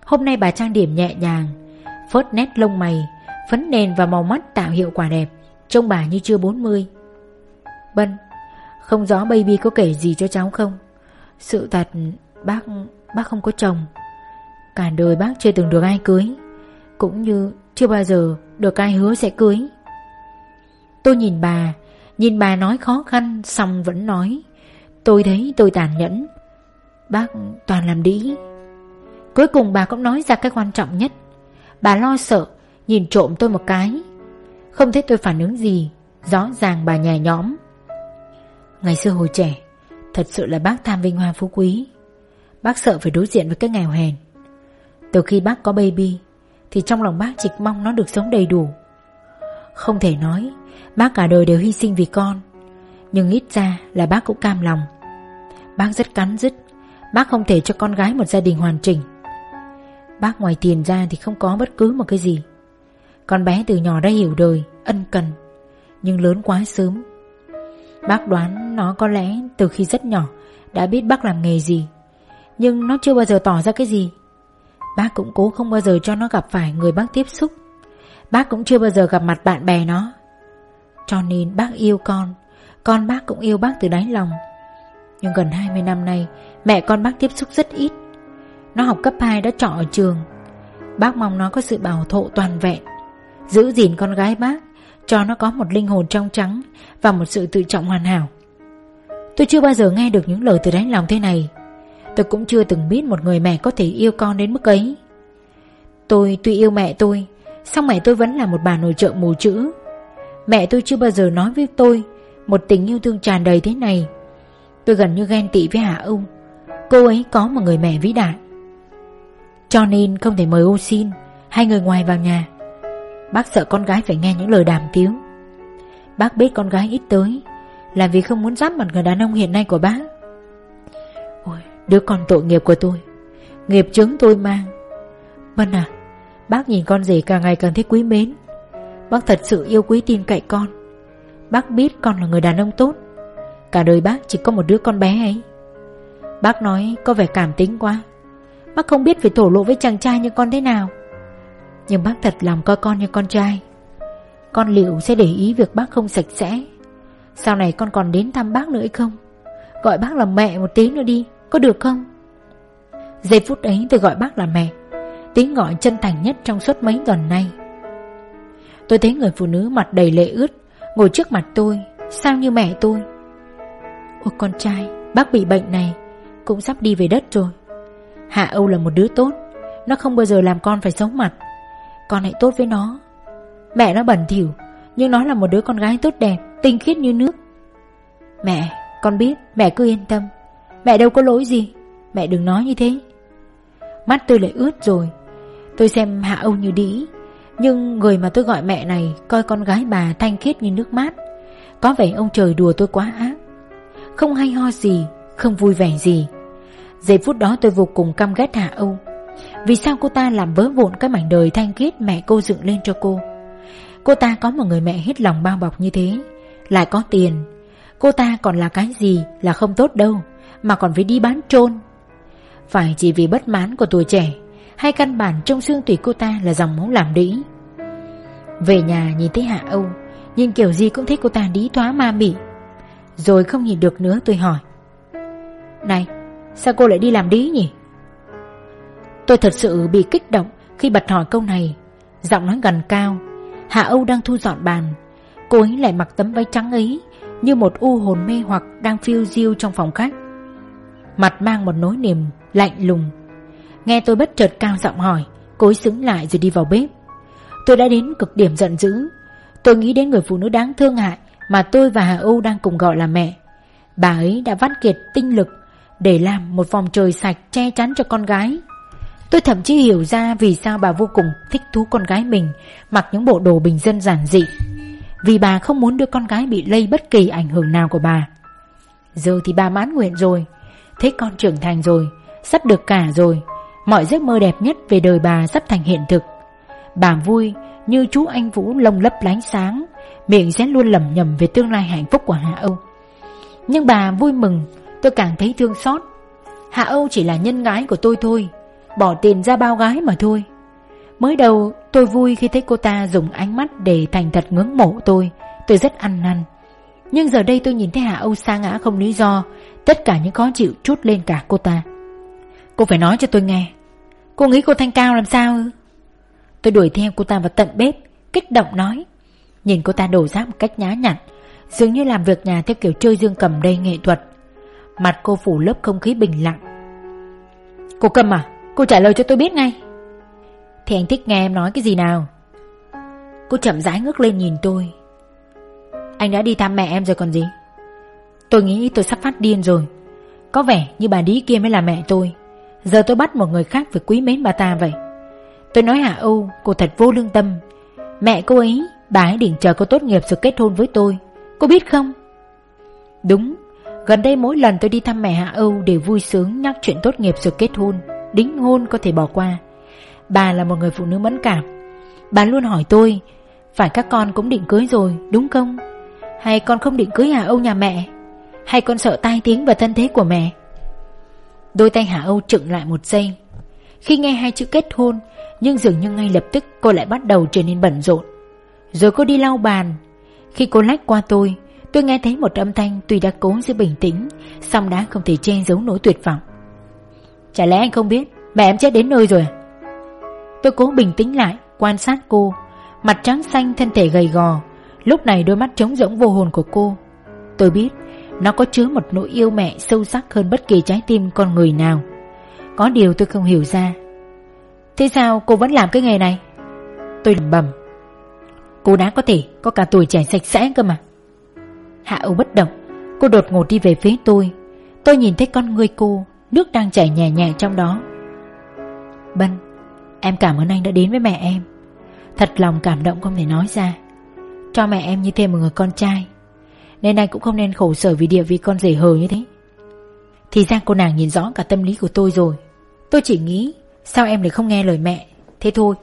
Hôm nay bà trang điểm nhẹ nhàng, Phớt nét lông mày, Phấn nền và màu mắt tạo hiệu quả đẹp, Trông bà như chưa 40 Bân Không rõ baby có kể gì cho cháu không? Sự thật, Bác Bác không có chồng. Cả đời bác chưa từng được ai cưới, Cũng như chưa bao giờ được ai hứa sẽ cưới. Tôi nhìn bà Nhìn bà nói khó khăn, Xong vẫn nói, Tôi thấy tôi tàn nhẫn Bác toàn làm đĩ. Cuối cùng bà cũng nói ra cái quan trọng nhất. Bà lo sợ, Nhìn trộm tôi một cái. Không thấy tôi phản ứng gì, Rõ ràng bà nhà nhõm. Ngày xưa hồi trẻ, Thật sự là bác tham vinh hoa phú quý. Bác sợ phải đối diện với cái nghèo hèn. Từ khi bác có baby, Thì trong lòng bác chỉ mong nó được sống đầy đủ. Không thể nói, Bác cả đời đều hy sinh vì con. Nhưng ít ra là bác cũng cam lòng. Bác rất cắn dứt Bác không thể cho con gái một gia đình hoàn chỉnh. Bác ngoài tiền ra thì không có bất cứ một cái gì. Con bé từ nhỏ đã hiểu đời, Ân cần, Nhưng lớn quá sớm. Bác đoán nó có lẽ từ khi rất nhỏ Đã biết bác làm nghề gì, Nhưng nó chưa bao giờ tỏ ra cái gì. Bác cũng cố không bao giờ cho nó gặp phải người bác tiếp xúc. Bác cũng chưa bao giờ gặp mặt bạn bè nó. Cho nên bác yêu con Con bác cũng yêu bác từ đáy lòng. Nhưng gần 20 năm nay Mẹ con bác tiếp xúc rất ít. Nó học cấp 2 đã trọ ở trường. Bác mong nó có sự bảo hộ toàn vẹn. Giữ gìn con gái bác, Cho nó có một linh hồn trong trắng Và một sự tự trọng hoàn hảo. Tôi chưa bao giờ nghe được những lời từ đáy lòng thế này. Tôi cũng chưa từng biết một người mẹ có thể yêu con đến mức ấy. Tôi tuy yêu mẹ tôi, song mẹ tôi vẫn là một bà nội trợ mù chữ. Mẹ tôi chưa bao giờ nói với tôi Một tình yêu thương tràn đầy thế này. Tôi gần như ghen tị với Hạ ung. Cô ấy có một người mẹ vĩ đại. Cho nên không thể mời ô xin Hai người ngoài vào nhà. Bác sợ con gái phải nghe những lời đàm tiếu. Bác biết con gái ít tới Là vì không muốn giáp mặt người đàn ông hiện nay của bác. Ôi, đứa con tội nghiệp của tôi Nghiệp chứng tôi mang. Vân à Bác nhìn con rể càng ngày càng thấy quý mến. Bác thật sự yêu quý tin cậy con. Bác biết con là người đàn ông tốt. Cả đời bác chỉ có một đứa con bé ấy. Bác nói có vẻ cảm tính quá. Bác không biết phải thổ lộ với chàng trai như con thế nào. Nhưng bác thật lòng coi con như con trai. Con liệu sẽ để ý việc bác không sạch sẽ? Sau này con còn đến thăm bác nữa hay không? Gọi bác là mẹ một tí nữa đi, Có được không? Giây phút ấy tôi gọi bác là mẹ. Tiếng gọi chân thành nhất trong suốt mấy tuần nay. Tôi thấy người phụ nữ mặt đầy lệ ướt, Ngồi trước mặt tôi, Sao như mẹ tôi? Ôi con trai, Bác bị bệnh này cũng sắp đi về đất rồi. Hạ Âu là một đứa tốt, Nó không bao giờ làm con phải xấu mặt. Con hãy tốt với nó. Mẹ nó bẩn thỉu, Nhưng nó là một đứa con gái tốt đẹp, Tinh khiết như nước. Mẹ, Con biết, Mẹ cứ yên tâm. Mẹ đâu có lỗi gì. Mẹ đừng nói như thế. Mắt tôi lại ướt rồi. Tôi xem Hạ Âu như đĩ, Nhưng người mà tôi gọi mẹ này Coi con gái bà thanh khiết như nước mát. Có vẻ ông trời đùa tôi quá ác. Không hay ho gì, Không vui vẻ gì. Giây phút đó tôi vô cùng căm ghét Hạ Âu. Vì sao cô ta làm vỡ vụn cái mảnh đời thanh khiết mẹ cô dựng lên cho cô? Cô ta có một người mẹ hết lòng bao bọc như thế, Lại có tiền. Cô ta còn là cái gì là không tốt đâu, Mà còn phải đi bán trôn Phải chỉ vì bất mãn của tuổi trẻ, Hay căn bản trong xương tủy cô ta là dòng máu làm đĩ. Về nhà nhìn thấy Hạ Âu, Nhưng kiểu gì cũng thấy cô ta đí thoá ma mị. Rồi không nhìn được nữa, tôi hỏi. Này Sao cô lại đi làm đĩ nhỉ? Tôi thật sự bị kích động Khi bật hỏi câu này. Giọng nói gần cao. Hạ Âu đang thu dọn bàn. Cô ấy lại mặc tấm váy trắng ấy, Như một u hồn mê hoặc đang phiêu diêu trong phòng khách. Mặt mang một nỗi niềm lạnh lùng. Nghe tôi bất chợt cao giọng hỏi, Cô ấy xứng lại rồi đi vào bếp. Tôi đã đến cực điểm giận dữ. Tôi nghĩ đến người phụ nữ đáng thương hại Mà tôi và Hà Âu đang cùng gọi là mẹ. Bà ấy đã vắt kiệt tinh lực để làm một vòng trời sạch che chắn cho con gái. Tôi thậm chí hiểu ra vì sao bà vô cùng thích thú con gái mình, Mặc những bộ đồ bình dân giản dị. Vì bà không muốn đưa con gái bị lây bất kỳ ảnh hưởng nào của bà. Giờ thì bà mãn nguyện rồi Thấy con trưởng thành rồi, Sắp được cả rồi, Mọi giấc mơ đẹp nhất về đời bà sắp thành hiện thực. Bà vui như chú anh Vũ lông lấp lánh sáng, Miệng sẽ luôn lầm nhầm về tương lai hạnh phúc của Hạ Âu. Nhưng bà vui mừng Tôi càng thấy thương xót. Hạ Âu chỉ là nhân gái của tôi thôi, Bỏ tiền ra bao gái mà thôi. Mới đầu, tôi vui khi thấy cô ta dùng ánh mắt để thành thật ngưỡng mộ tôi. Tôi rất ăn năn. Nhưng giờ đây tôi nhìn thấy Hạ Âu sa ngã không lý do, Tất cả những khó chịu trút lên cả cô ta. Cô phải nói cho tôi nghe, Cô nghĩ cô Thanh Cao làm sao ư? Tôi đuổi theo cô ta vào tận bếp, Kích động nói. Nhìn cô ta đổ rác một cách nhá nhặn, Dường như làm việc nhà theo kiểu chơi dương cầm đầy nghệ thuật. Mặt cô phủ lớp không khí bình lặng. Cô cầm à Cô trả lời cho tôi biết ngay. Thì anh thích nghe em nói cái gì nào? Cô chậm rãi ngước lên nhìn tôi. Anh đã đi thăm mẹ em rồi còn gì? Tôi nghĩ tôi sắp phát điên rồi. Có vẻ như bà đĩ kia mới là mẹ tôi. Giờ tôi bắt một người khác phải quý mến bà ta vậy. Tôi nói Hạ Âu, Cô thật vô lương tâm. Mẹ cô ấy, Bà ấy định chờ cô tốt nghiệp rồi kết hôn với tôi. Cô biết không? Đúng Gần đây mỗi lần tôi đi thăm mẹ Hạ Âu Đều vui sướng nhắc chuyện tốt nghiệp rồi kết hôn, Đính hôn có thể bỏ qua. Bà là một người phụ nữ mẫn cảm. Bà luôn hỏi tôi, Phải các con cũng định cưới rồi, đúng không? Hay con không định cưới Hạ Âu nhà mẹ? Hay con sợ tai tiếng và thân thế của mẹ? Đôi tay Hạ Âu trựng lại một giây. Khi nghe hai chữ kết hôn, Nhưng dường như ngay lập tức cô lại bắt đầu trở nên bận rộn. Rồi cô đi lau bàn. Khi cô lách qua tôi Tôi nghe thấy một âm thanh tuy đã cố giữ bình tĩnh, song đã không thể che giấu nỗi tuyệt vọng. Chả lẽ anh không biết, Mẹ em chết đến nơi rồi à? Tôi cố bình tĩnh lại, Quan sát cô. Mặt trắng xanh, thân thể gầy gò. Lúc này đôi mắt trống rỗng vô hồn của cô. Tôi biết, Nó có chứa một nỗi yêu mẹ sâu sắc hơn bất kỳ trái tim con người nào. Có điều tôi không hiểu ra. Thế sao cô vẫn làm cái nghề này? Tôi lẩm bẩm. Cô đã có thể có cả tuổi trẻ sạch sẽ cơ mà. Hạ Âu bất động. Cô đột ngột đi về phía tôi. Tôi nhìn thấy con người cô, Nước đang chảy nhẹ nhẹ trong đó. Bân Em cảm ơn anh đã đến với mẹ em. Thật lòng cảm động không thể nói ra. Cho mẹ em như thêm một người con trai. Nên anh cũng không nên khổ sở vì địa vị con rể hờ như thế. Thì ra cô nàng nhìn rõ cả tâm lý của tôi rồi. Tôi chỉ nghĩ, Sao em lại không nghe lời mẹ? Thế thôi.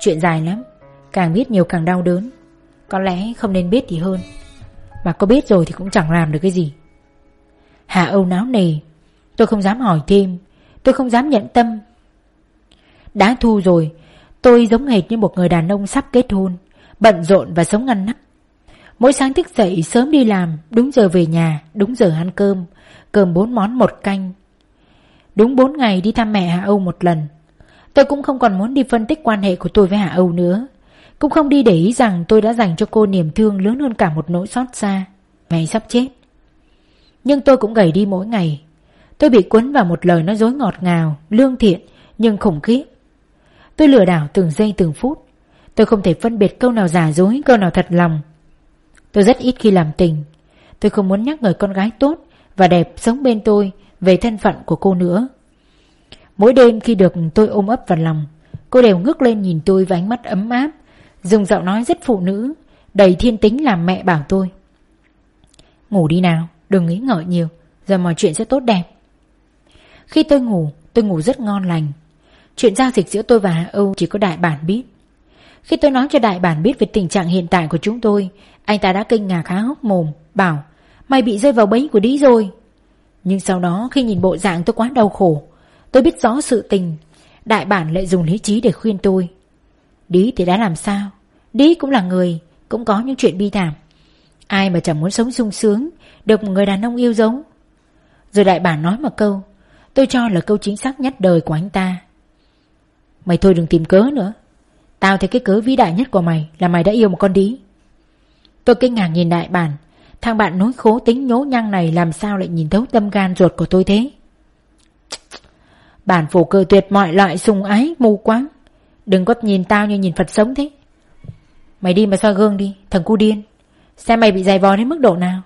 Chuyện dài lắm, Càng biết nhiều càng đau đớn. Có lẽ không nên biết thì hơn. Mà có biết rồi thì cũng chẳng làm được cái gì. Hà Âu náo nề. Tôi không dám hỏi thêm. Tôi không dám nhận tâm. Đã thu rồi, Tôi giống hệt như một người đàn ông sắp kết hôn, Bận rộn và sống ngăn nắp. Mỗi sáng thức dậy sớm đi làm, Đúng giờ về nhà, Đúng giờ ăn cơm Cơm bốn món một canh. Đúng bốn ngày đi thăm mẹ Hạ Âu một lần. Tôi cũng không còn muốn đi phân tích quan hệ của tôi với Hạ Âu nữa. Cũng không đi để ý rằng tôi đã dành cho cô niềm thương lớn hơn cả một nỗi xót xa. Ngày sắp chết. Nhưng tôi cũng gầy đi mỗi ngày. Tôi bị cuốn vào một lời nói dối ngọt ngào, lương thiện nhưng khủng khiếp. Tôi lừa đảo từng giây từng phút. Tôi không thể phân biệt câu nào giả dối Câu nào thật lòng. Tôi rất ít khi làm tình. Tôi không muốn nhắc người con gái tốt Và đẹp sống bên tôi Về thân phận của cô nữa. Mỗi đêm khi được tôi ôm ấp vào lòng Cô đều ngước lên nhìn tôi với ánh mắt ấm áp Dùng giọng nói rất phụ nữ, Đầy thiên tính làm mẹ bảo tôi. Ngủ đi nào, Đừng nghĩ ngợi nhiều, Giờ mọi chuyện sẽ tốt đẹp. Khi tôi ngủ Tôi ngủ rất ngon lành. Chuyện giao dịch giữa tôi và hạ Âu chỉ có đại bản biết. Khi tôi nói cho đại bản biết về tình trạng hiện tại của chúng tôi, Anh ta đã kinh ngạc há hốc mồm, Bảo, Mày bị rơi vào bẫy của Đĩ rồi. Nhưng sau đó, khi nhìn bộ dạng tôi quá đau khổ, Tôi biết rõ sự tình, Đại bản lại dùng lý trí để khuyên tôi đí thì đã làm sao? Đí cũng là người, Cũng có những chuyện bi thảm. Ai mà chẳng muốn sống sung sướng, Được một người đàn ông yêu dấu? Rồi đại bản nói một câu, Tôi cho là câu chính xác nhất đời của anh ta. Mày thôi đừng tìm cớ nữa. Tao thấy cái cớ vĩ đại nhất của mày Là mày đã yêu một con đí. Tôi kinh ngạc nhìn đại bản, Thằng bạn nối khố tính nhố nhăng này Làm sao lại nhìn thấu tâm gan ruột của tôi thế? Bản phổ cơ tuyệt mọi loại sùng ái, mù quáng. Đừng có nhìn tao như nhìn Phật sống thế. Mày đi mà soi gương đi, Thằng cu điên. Xem mày bị dày vò đến mức độ nào.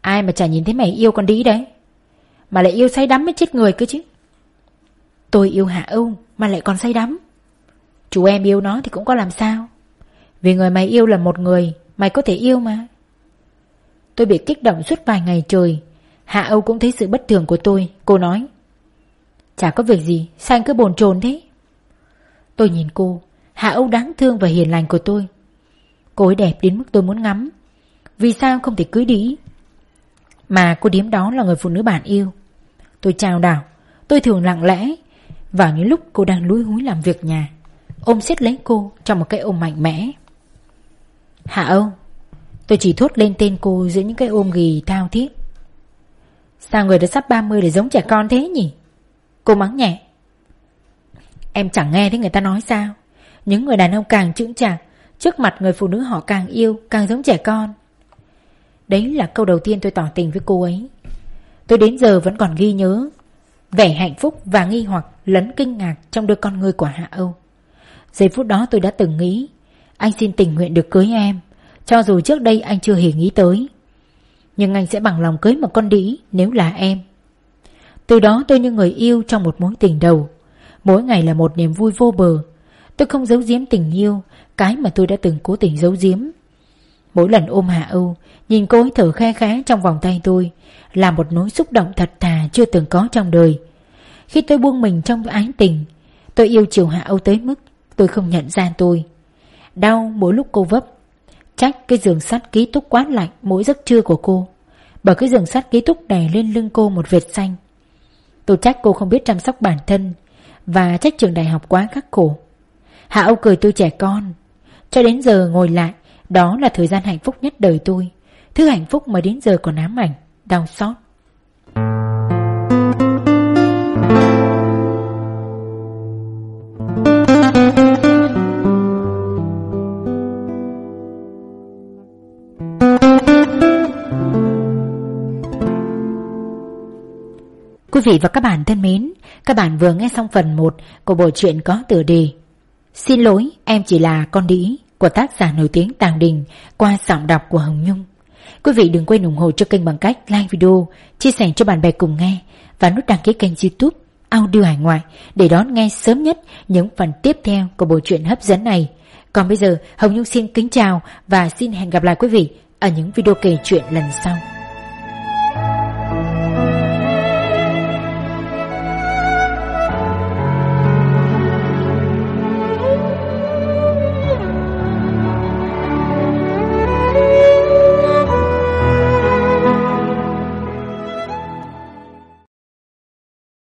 Ai mà chả nhìn thấy mày yêu con đĩ đấy. Mà lại yêu say đắm mới chết người cơ chứ. Tôi yêu Hạ Âu, mà lại còn say đắm. Chú em yêu nó thì cũng có làm sao. Vì người mày yêu là một người, Mày có thể yêu mà. Tôi bị kích động suốt vài ngày trời. Hạ Âu cũng thấy sự bất thường của tôi, Cô nói. Chả có việc gì, Sao anh cứ bồn chồn thế? Tôi nhìn cô, Hạ Âu đáng thương và hiền lành của tôi. Cô ấy đẹp đến mức tôi muốn ngắm. Vì sao không thể cưới đi? Mà cô điếm đó là người phụ nữ bạn yêu. Tôi chào đảo, Tôi thường lặng lẽ vào những lúc cô đang lúi húi làm việc nhà. Ôm siết lấy cô trong một cái ôm mạnh mẽ. Hạ Âu, Tôi chỉ thốt lên tên cô giữa những cái ôm ghì thao thiết. Sao người đã sắp 30 để giống trẻ con thế nhỉ? Cô mắng nhẹ. Em chẳng nghe thấy người ta nói sao Những người đàn ông càng chững chạc Trước mặt người phụ nữ họ càng yêu Càng giống trẻ con Đấy là câu đầu tiên tôi tỏ tình với cô ấy Tôi đến giờ vẫn còn ghi nhớ Vẻ hạnh phúc và nghi hoặc lẫn kinh ngạc trong đôi con người của Hạ Âu. Giây phút đó tôi đã từng nghĩ anh xin tình nguyện được cưới em, cho dù trước đây anh chưa hề nghĩ tới. Nhưng anh sẽ bằng lòng cưới một con đĩ nếu là em. Từ đó tôi như người yêu trong một mối tình đầu. Mỗi ngày là một niềm vui vô bờ. Tôi không giấu giếm tình yêu, cái mà tôi đã từng cố tình giấu giếm. Mỗi lần ôm Hạ Âu, nhìn cô ấy thở khe khẽ trong vòng tay tôi, là một nỗi xúc động thật thà chưa từng có trong đời. Khi tôi buông mình trong ái tình, tôi yêu chiều Hạ Âu tới mức tôi không nhận ra tôi. Đau mỗi lúc cô vấp, trách cái giường sắt ký túc quá lạnh mỗi giấc trưa của cô, bởi cái giường sắt ký túc đè lên lưng cô một vệt xanh. Tôi trách cô không biết chăm sóc bản thân và trách trường đại học quá khắc khổ. Hạ Âu cười tôi trẻ con. Cho đến giờ ngồi lại, đó là thời gian hạnh phúc nhất đời tôi. Thứ hạnh phúc mà đến giờ còn ám ảnh, đau xót. Quý vị và các bạn thân mến, các bạn vừa nghe xong phần 1 của bộ truyện có tựa đề Xin lỗi, em chỉ là con đĩ của tác giả nổi tiếng Tàng Đình qua giọng đọc của Hồng Nhung. Quý vị đừng quên ủng hộ cho kênh bằng cách like video, chia sẻ cho bạn bè cùng nghe và nút đăng ký kênh youtube Audio Hải Ngoại để đón nghe sớm nhất những phần tiếp theo của bộ truyện hấp dẫn này. Còn bây giờ, Hồng Nhung xin kính chào và xin hẹn gặp lại quý vị ở những video kể chuyện lần sau.